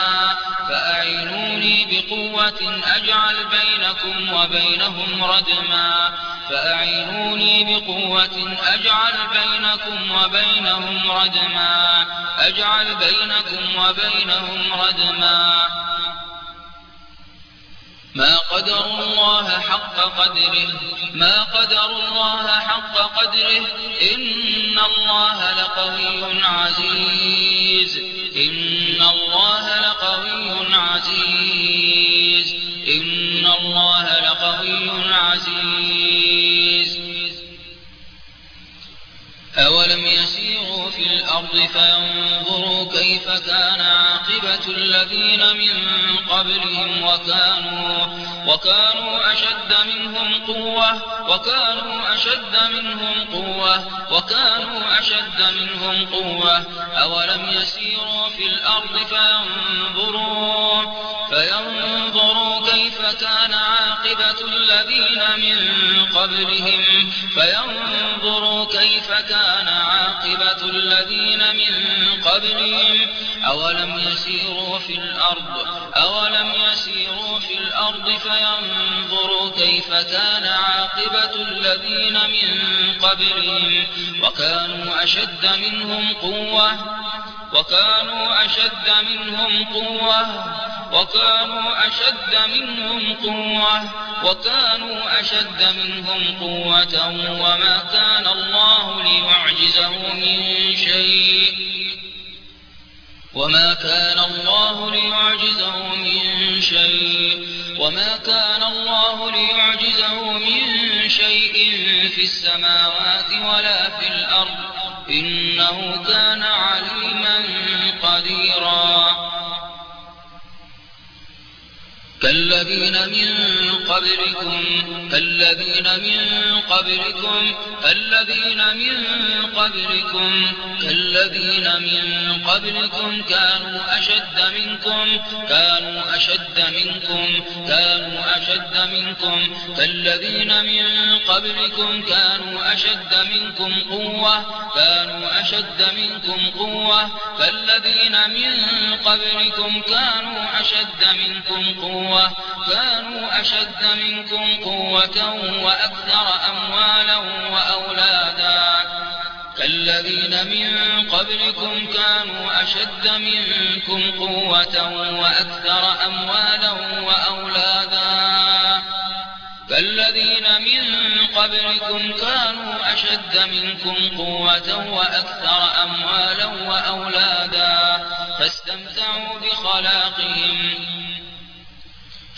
فأعينوني بقوة أجعل بينكم وبينهم ردما فأعينوني بقوة أجعل بينكم وبينهم ردما أجعل بينكم وبينهم ردما ما قدر الله حق قدره ما قدر الله حق قدره. إن الله لقوي عزيز إن الله لقوي عزيز إن الله لقوي عزيز. أولم يسيروا في الأرض فينظروا كيف كان عاقبة الذين من قبلهم وكانوا وكانوا أشد منهم قوة وكانوا أشد منهم قوة وكانوا أشد منهم قوة. أولم يسيروا في الأرض فينظروا فينظروا كيف كان عاقبة الذين من قبلهم فينظروا كيف كان عاقبة الذين من قبلهم؟ أولم يسيروا في الأرض أولم يسيروا في الأرض فينظروا كيف كان عاقبة الذين من قبلهم؟ وكانوا أشد منهم قوة. وكانوا أشد منهم قوة وكانوا أشد منهم قوة وكانوا أشد منهم قوة وما كان الله ليعجزه من شيء. وما كان الله ليعجزه من شيء وما كان الله ليعجزه من شيء في السماوات ولا في الأرض. إنه كان عليما قديرا. كالذين من قبلكم كالذين من قبلكم الذين من قبلكم كالذين من قبلكم كانوا أشد منكم كانوا أشد منكم كانوا أشد منكم. كالذين من قبلكم كانوا أشد منكم قوة كانوا أشد منكم قوة. كالذين من قبلكم كانوا أشد منكم قوة كانوا أشد منكم قوة وأكثر أموالا وأولادا. كالذين من قبلكم كانوا أشد منكم قوة وأكثر أموالا وأولادا. فالذين من قبلكم كانوا أشد منكم قوة وأكثر أموالا وأولادا. فاستمتعوا بخلاقهم.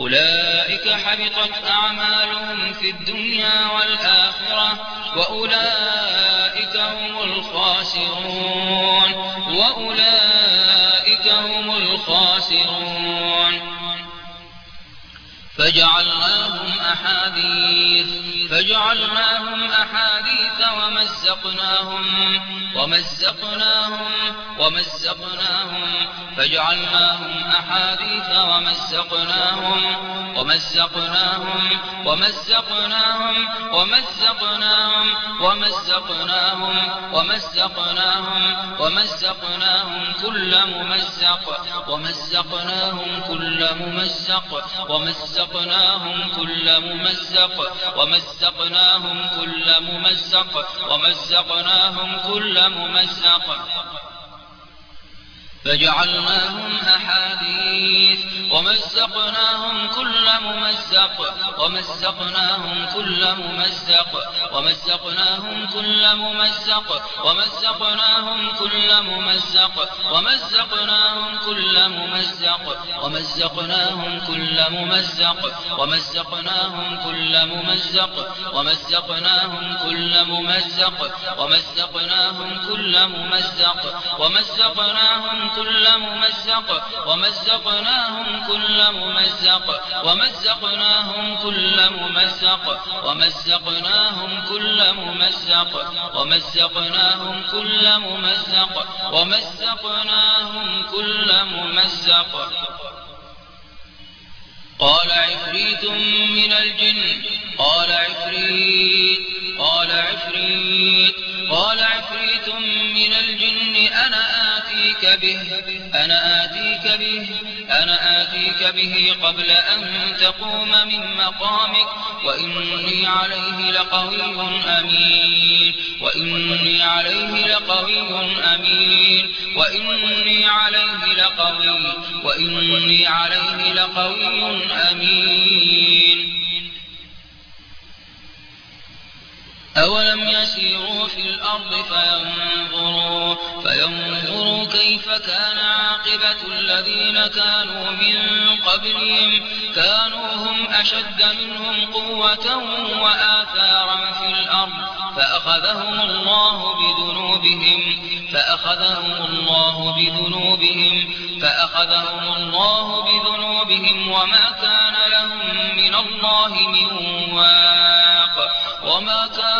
أولئك حبطت أعمالهم في الدنيا والآخرة وأولئك هم الخاسرون وأولئك هم الخاسرون. فجعلناهم أحاديث فجعلناهم أحاديث ومزقناهم ومزقناهم ومزقناهم فجعلناهم أحاديث ومزقناهم ومزقناهم ومزقناهم ومزقناهم ومزقناهم ومزقناهم ومزقناهم كل ممزق ومزقناهم كل ممزق ومزقناهم كل ممزق ومزقناهم كل ممزق ومزقناهم كل ممزق. فجعلناهم أحاديث ومزقناهم كل ممزق ومزقناهم كل ممزق ومزقناهم كل ممزق ومزقناهم كل ممزق ومزقناهم كل ممزق ومزقناهم كل ممزق ومزقناهم كل ممزق ومزقناهم كل ممزق ومزقناهم كل ممزق ومزقناهم كل ممزق ومزقناهم كل ممزق ومزقناهم كل ممزق ومزقناهم كل ممزق ومزقناهم كل ممزق ومزقناهم كل ممزق. قال عفريت من الجن قال عفريت قال عفريت. قال عفريت من الجن أنا آتيك به أنا آتيك به أنا آتيك به قبل أن تقوم من مقامك. وإني عليه لقوي أمين وإني عليه لقوي أمين وإني عليه لقوي وإني عليه لقوي أمين. أولم يسيروا في الأرض فينظروا, فينظروا كيف كان عاقبة الذين كانوا من قبلهم كانوا هم أشد منهم قوة وآثارا في الأرض فأخذهم الله بذنوبهم فأخذهم الله بذنوبهم فأخذهم الله بذنوبهم وما كان لهم من الله من واق وما كان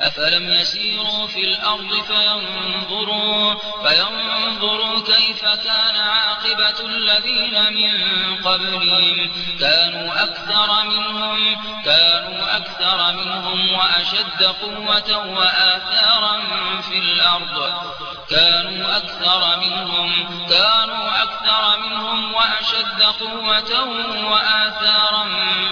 أفلم يسيروا في الأرض فينظروا, فينظروا كيف كان عاقبة الذين من قبلهم كانوا أكثر منهم كانوا أكثر منهم وأشد قوة وآثارا في الأرض كانوا أكثر منهم كانوا أكثر منهم وأشد قوة وآثارا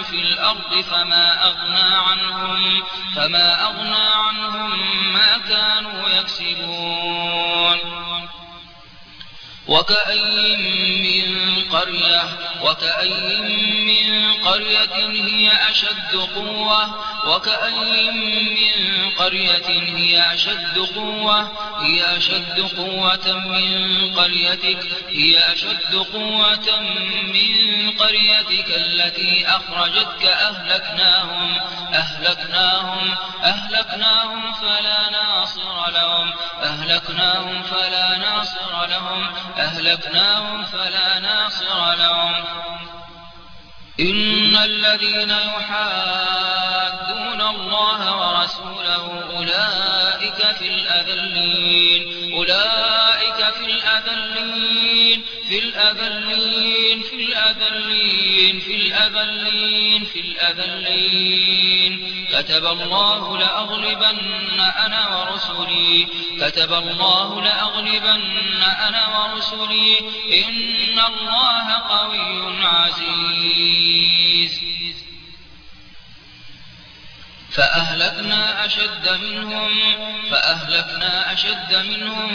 في الأرض فما أغنى عنهم فما أغنى عنهم ما كانوا يكسبون. وكأي من قرية وكأي من قرية هي أشد قوة وكأي من قرية هي أشد قوة هي أشد قوة من قريتك هي أشد قوة من قريتك التي أخرجتك أهلكناهم أهلكناهم أهلكناهم فلا ناصر لهم أهلكناهم فلا ناصر لهم أهلكناهم فلا ناصر لهم. إن الذين يحادون الله ورسوله أولئك في الأذلين أولئك في الأذلين في الأذلين في الأذلين في الأذلين في الأذلين. كتب الله لأغلبن أنا ورسلي. كتب الله لأغلبن أنا ورسلي. إن الله قوي عزيز. فأهلكنا أشد منهم فأهلكنا أشد منهم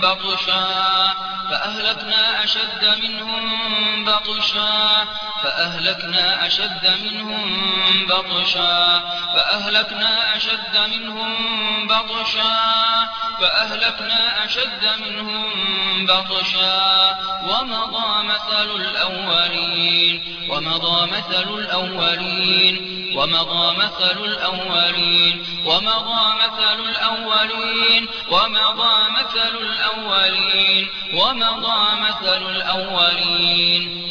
بطشا. فأهلكنا أشد منهم بطشا. فأهلكنا أشد منهم بطشا فأهلكنا أشد منهم بطشا فأهلكنا أشد منهم بطشا. ومضى مثل الأولين ومضى مثل الأولين ومضى مثل الأولين ومضى مثل الأولين ومضى مثل الأولين ومضى مثل الأولين.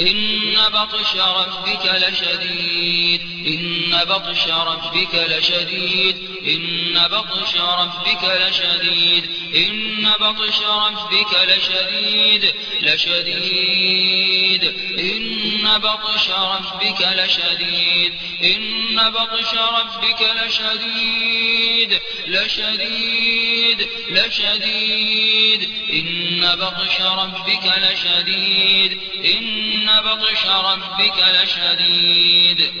إن بطش ربك لشديد إن بطش ربك لشديد إن بطش ربك لشديد إن بطش ربك لشديد لشديد. إن بطش ربك لشديد إن بطش ربك لشديد لشديد لشديد. إن بطش ربك لشديد إن بطش ربك لشديد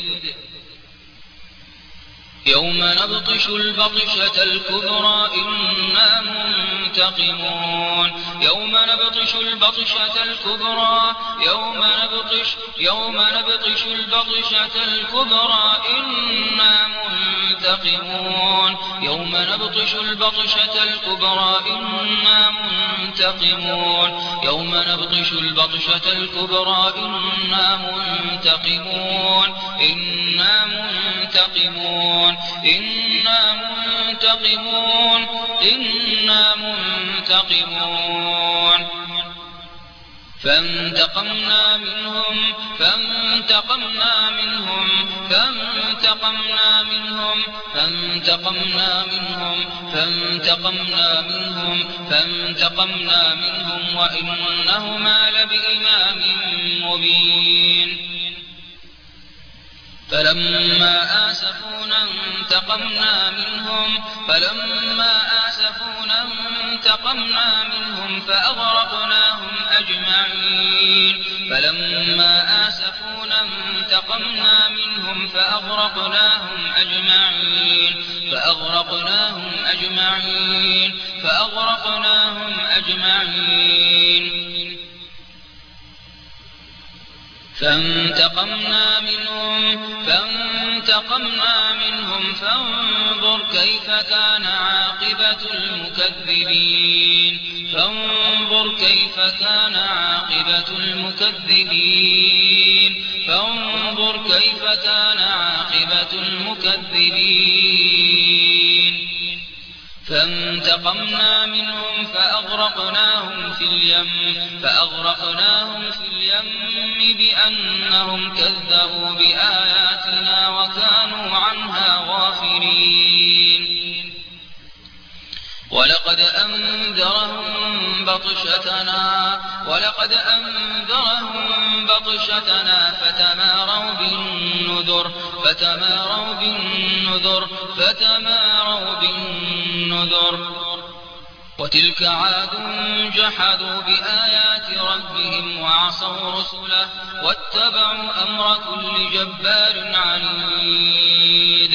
يوم نبطش البطشة الكبرى إنا منتقمون. يوم نبطش البطشة الكبرى يوم نبطش يوم نبطش البطشة الكبرى إنا منتقمون. يوم نبطش البطشة الكبرى إنا منتقمون. يوم نبطش البطشة الكبرى إنا منتقمون. إنا منتقمون. إنا منتقمون إنا منتقمون فانتقمنا منهم فانتقمنا منهم فانتقمنا منهم فانتقمنا منهم فانتقمنا منهم فانتقمنا منهم وإنهما لبإمام مبين فلما آسفونا انتقمنا منهم فلما آسفونا انتقمنا منهم فأغرقناهم أجمعين. فلما آسفونا انتقمنا منهم فأغرقناهم أجمعين. فأغرقناهم أجمعين. فأغرقناهم أجمعين. فانتقمنا منهم فانتقمنا منهم فانظر كيف كان عاقبة المكذبين. فانظر كيف كان عاقبة المكذبين. فانظر كيف كان عاقبة المكذبين. فانتقمنا منهم فأغرقناهم في اليم فأغرقناهم في اليم بأنهم كذبوا بآياتنا وكانوا عنها غافلين. ولقد أنذرهم بطشتنا ولقد أنذرهم بطشتنا فتماروا بالنذر فتماروا بالنذر فتماروا بالنذر. وتلك عاد جحدوا بآيات ربهم وعصوا رسله واتبعوا أمر كل جبار عنيد.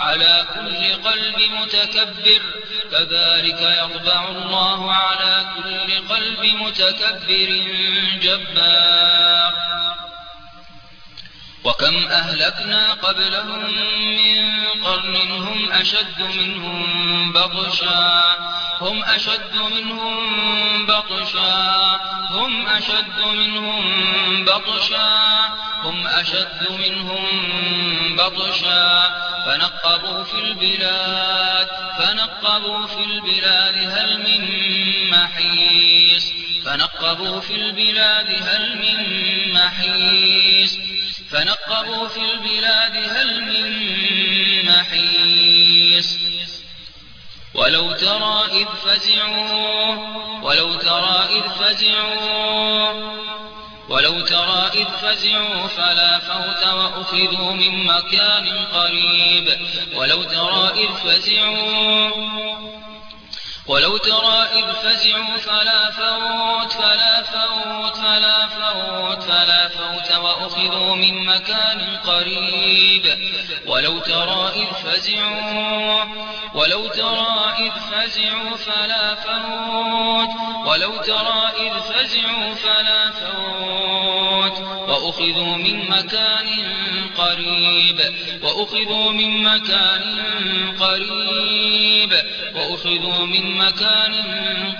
على كل قلب متكبر. كذلك يطبع الله على كل قلب متكبر جبار. وكم أهلكنا قبلهم من قرن هم أشد منهم بطشا هم أشد منهم بطشا هم أشد منهم بطشا هم أشد منهم بطشا. فنقبوا في البلاد فنقبوا في البلاد هل من محيص؟ فنقبوا في البلاد هل من محيص؟ فنقبوا في البلاد هل من محيص. ولو ترى إذ فزعوا ولو ترى إذ فزعوا ولو ترى إذ فزعوا فلا فوت وأخذوا من مكان قريب. ولو ترى إذ فزعوا ولو ترى إذ فزعوا فلا فوت فلا فوت فلا فوت فلا وأخذوا من مكان قريب. ولو ترى إذ فزعوا ولو ترى إذ فزعوا فلا فوت ولو ترى إذ فزعوا فلا فوت وأخذوا من مكان قريب. وأخذوا من مكان قريب. وأخذوا من مكان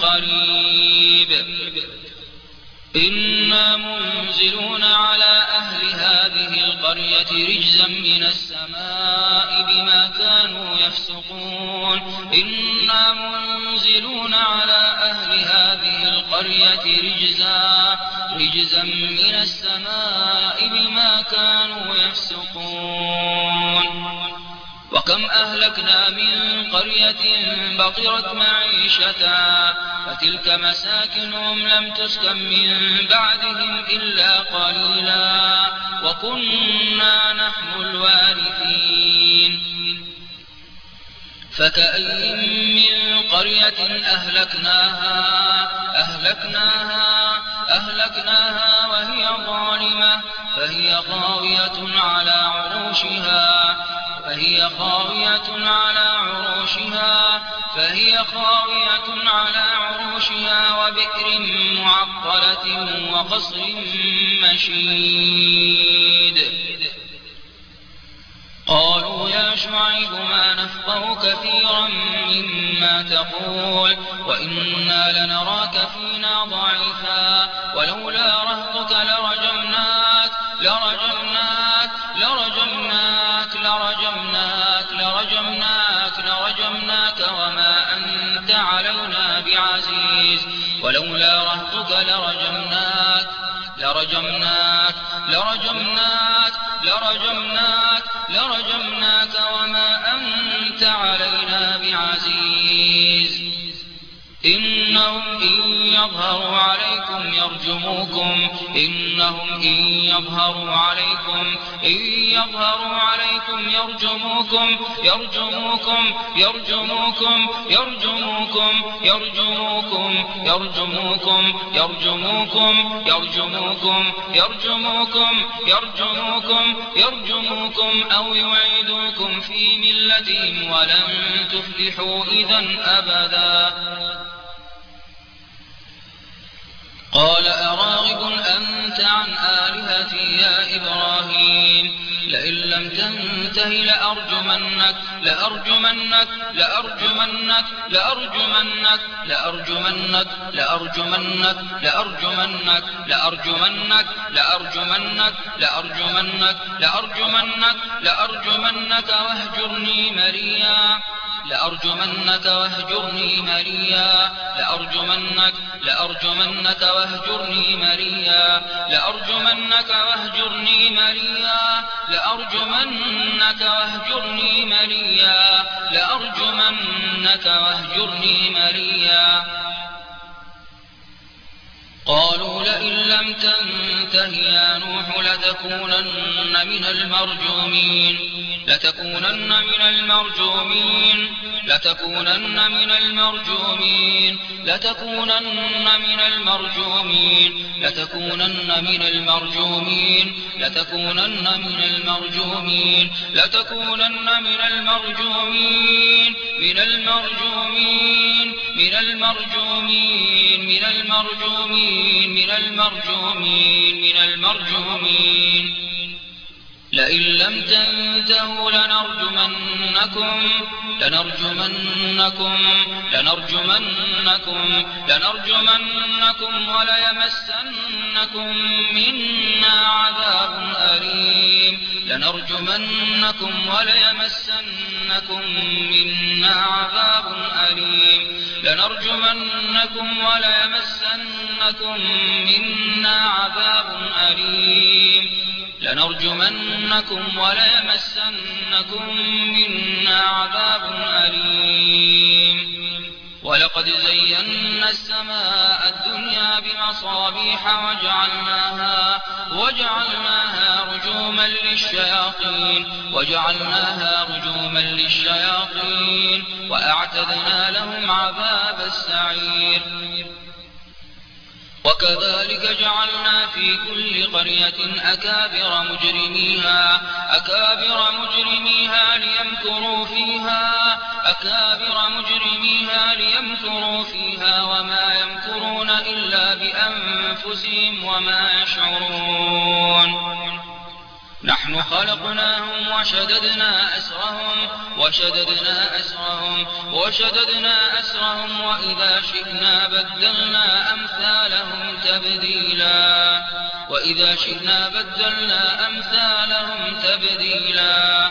قريب. إنا منزلون على أهل هذه القرية رجزا من السماء بما كانوا يفسقون. إنا منزلون على أهل هذه القرية رجزا رجزا من السماء بما كانوا يفسقون. وكم أهلكنا من قرية بطرت معيشتها فتلك مساكنهم لم تسكن من بعدهم إلا قليلا وكنا نحن الوارثين. فكأي من قرية أهلكناها أهلكناها أهلكناها وهي ظالمة فهي خاوية على عروشها. فهي خاوية على عروشها فهي خاوية على عروشها وبئر معطلة وقصر مشيد. قالوا يا شعيب ما نفقه كثيرا مما تقول وإنا لنراك فينا ضعيفا ولولا رهطك لرجمناك لرجمناك ولولا رهطك لرجمناك لرجمناك لرجمناك لرجمناك لرجمناك وما أنت علينا بعزيز. إنهم إن يظهروا عليكم يرجموكم إنهم إن يظهروا عليكم إن يظهروا عليكم يرجموكم يرجموكم يرجموكم يرجموكم يرجموكم يرجموكم يرجموكم يرجموكم يرجموكم يرجموكم يرجموكم أو يعيدوكم في ملتهم ولن تفلحوا إذا أبدا قال أراغب أنت عن آلهتي يا إبراهيم لئن لم تنته لأرجمنك لأرجمنك لأرجمنك لأرجمنك لأرجمنك لأرجمنك لأرجمنك لأرجمنك لأرجمنك لأرجمنك لأرجمنك لأرجمنك واهجرني مريا لأرجمنك واهجرني مريا. لأرجمنك لأرجمنك واهجرني مريا. لأرجمنك واهجرني مريا. لأرجمنك واهجرني مريا. لأرجمنك واهجرني مريا. قالوا لئن لم تنته يا نوح لتكونن من المرجومين لتكونن من المرجومين لتكونن من المرجومين لتكونن من المرجومين لتكونن من المرجومين لتكونن من المرجومين لتكونن من المرجومين من المرجومين من المرجومين من المرجومين. المرجومين من المرجومين. لئن لم تنتهوا لنرجمنكم لنرجمنكم لنرجمنكم لنرجمنكم وليمسنكم منا عذاب أليم. لنرجمنكم وليمسنكم منا عذاب أليم. لنرجمنكم وليمسنكم منا عذاب أليم. لنرجمنكم وليمسنكم منا عذاب أليم. ولقد زينا السماء الدنيا بمصابيح وجعلناها وجعلناها رجوما للشياطين وجعلناها رجوما للشياطين وأعتدنا لهم عذاب السعير. وكذلك جعلنا في كل قرية أكابر مجرميها أكابر مجرميها ليمكروا فيها أكابر مجرميها ليمكروا فيها وما يمكرون إلا بأنفسهم وما يشعرون. نحن خلقناهم وشددنا أسرهم وشددنا أسرهم وشددنا أسرهم وإذا شئنا بدلنا أمثالهم تبديلا. وإذا شئنا بدلنا أمثالهم تبديلا.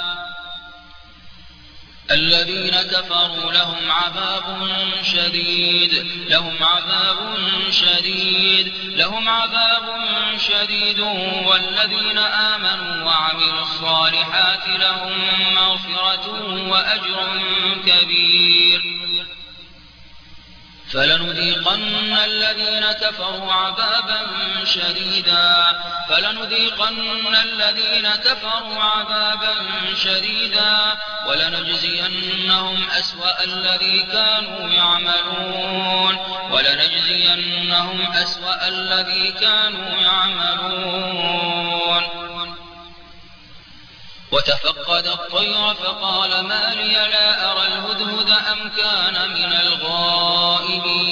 الذين كفروا لهم عذاب شديد لهم عذاب شديد لهم عذاب شديد. والذين آمنوا وعملوا الصالحات لهم مغفرة وأجر كبير. فلنذيقن الذين كفروا عذابا شديدا. فلنذيقن الذين كفروا عذابا شديدا. ولنجزينهم أسوأ الذي كانوا يعملون. ولنجزينهم أسوأ الذي كانوا يعملون. وتفقد الطير فقال ما لي لا أرى الهدهد أم كان من الغائبين.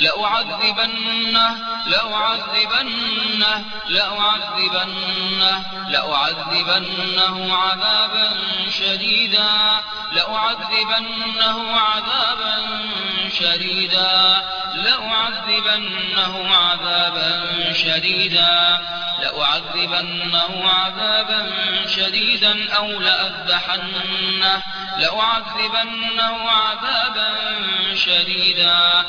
لأعذبنه لأعذبنه لأعذبنه لأعذبنه عذابا شديدا لأعذبنه عذابا شديدا لأعذبنه عذابا شديدا لأعذبنه عذابا شديدا. أو لأذبحنه لأعذبنه عذابا شديدا.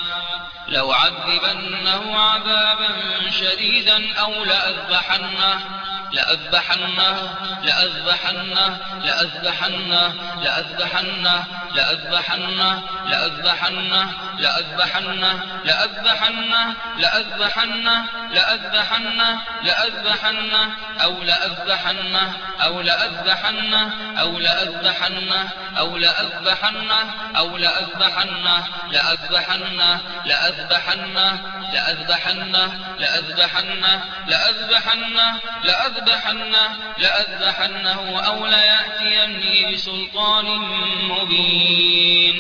لأعذبنه عذابا شديدا أو لأذبحنه لأذبحنه لأذبحنه لأذبحنه لأذبحنه لأذبحنه لأذبحنه لأذبحنه لأذبحنه لأذبحنه لأذبحنه لأذبحنه أو لأذبحنه أو لأذبحنه أو لأذبحنه أو لأذبحنه أو لأذبحنه لأذبحنه لأذبحنه لأذبحنه لأذبحنه لأذبحنه لأذبحنه لأذبحنه أو ليأتيني بسلطان مبين.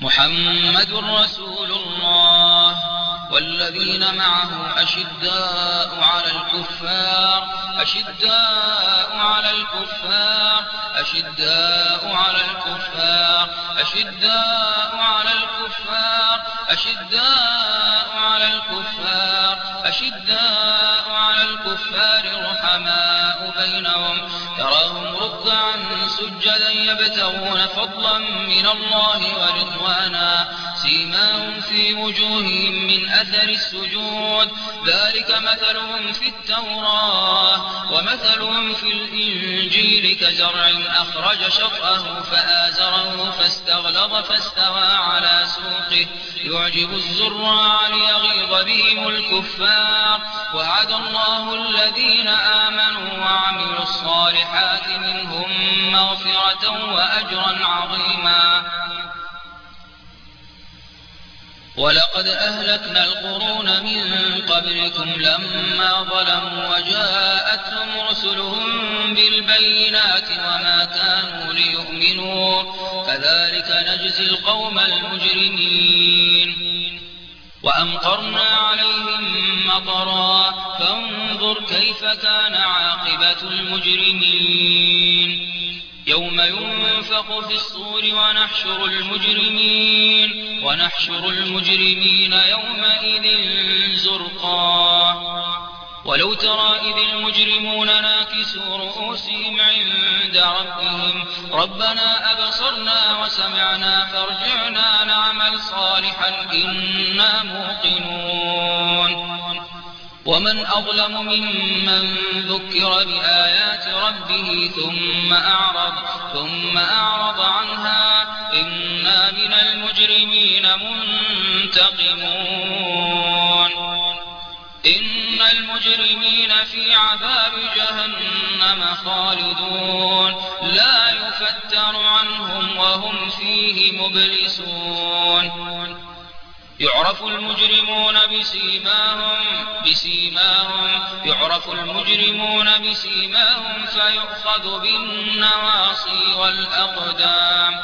محمد رسول الله. والذين معه أشداء على الكفار أشداء على الكفار أشداء على الكفار أشداء على الكفار أشداء على الكفار أشداء على الكفار رحماء بينهم. تراهم ركعا سجدا يبتغون فضلا من الله ورضوانا. سيماهم في وجوههم من أثر السجود. ذلك مثلهم في التوراة ومثلهم في الإنجيل كزرع أخرج شطأه فآزره فاستغلظ فاستوى على سوقه. يعجب الزراع ليغيظ بهم الكفار. وعد الله الذين آمنوا وعملوا الصالحات منهم مغفرة وأجرا عظيما. ولقد أهلكنا القرون من قبلكم لما ظلموا وجاءتهم رسلهم بالبينات وما كانوا ليؤمنوا. كذلك نجزي القوم المجرمين. وأمطرنا عليهم مطرا فانظر كيف كان عاقبة المجرمين. يوم ينفق في الصور ونحشر المجرمين ونحشر المجرمين يومئذ زرقا. ولو ترى إذ المجرمون ناكسوا رؤوسهم عند ربهم ربنا أبصرنا وسمعنا فارجعنا نعمل صالحا إنا موقنون. ومن أظلم ممن ذكر بآيات ربه ثم أعرض ثم أعرض عنها إنا من المجرمين منتقمون. إن المجرمين في عذاب جهنم خالدون. لا يفتر عنهم وهم فيه مبلسون. يعرف المجرمون بسيماهم بسيماهم. يعرف المجرمون بسيماهم فيؤخذ بالنواصي والأقدام.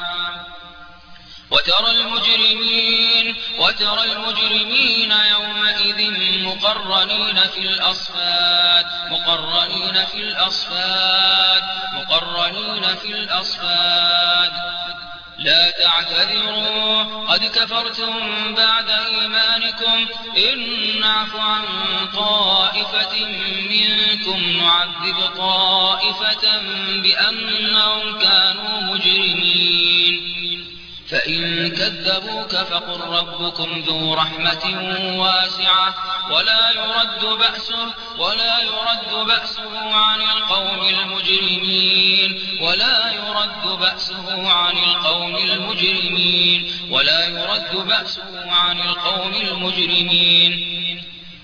وترى المجرمين وترى المجرمين يومئذ مقرنين في الأصفاد مقرنين في الأصفاد مقرنين في الأصفاد. لا تعتذروا قد كفرتم بعد إيمانكم إن نعف عن طائفة منكم نعذب طائفة بأنهم كانوا مجرمين. فإن كذبوك فقل ربكم ذو رحمة واسعة. ولا يرد بأسه ولا يرد بأسه عن القوم المجرمين. ولا يرد بأسه عن القوم المجرمين. ولا يرد بأسه عن القوم المجرمين.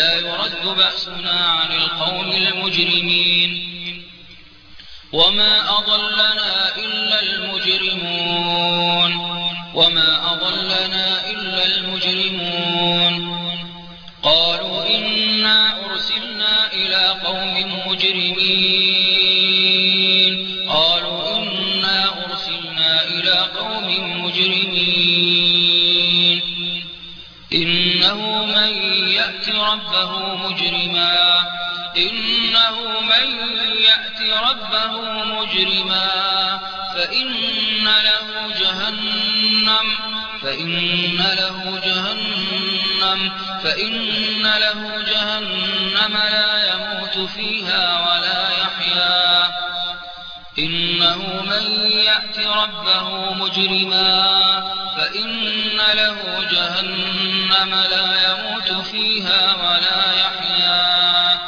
يرد بأسنا عن القوم المجرمين. وما أضلنا إلا المجرمون. وما أضلنا إلا المجرمون. قالوا إنا أرسلنا إلى قوم مجرمين. قالوا إنا أرسلنا إلى قوم مجرمين. يأت ربه مجرما. إنه من يأت ربه مجرما. فإن له جهنم فإن له جهنم فإن له جهنم لا يموت فيها ولا يموت إنه من يأت ربه مجرما فإن له جهنم لا يموت فيها ولا يحيا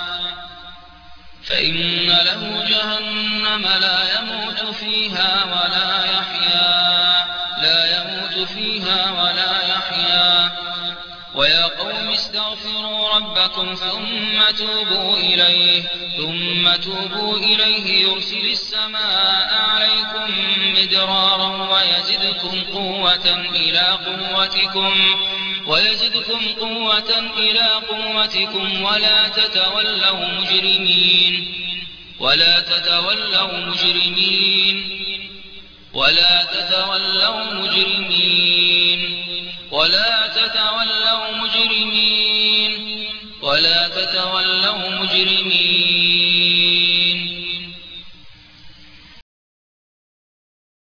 فإن له جهنم لا يموت فيها ولا يحيا لا يموت فيها ولا يحيا ويا قوم استغفروا ربكم ثم توبوا إليه ثم توبوا إليه يرسل السماء عليكم مدرارا ويزدكم قوة إلى قوتكم ويزدكم قوة إلى قوتكم ولا تتولوا مجرمين ولا تتولوا مجرمين ولا تتولوا مجرمين. ولا تتولوا مجرمين. ولا تتولوا مجرمين.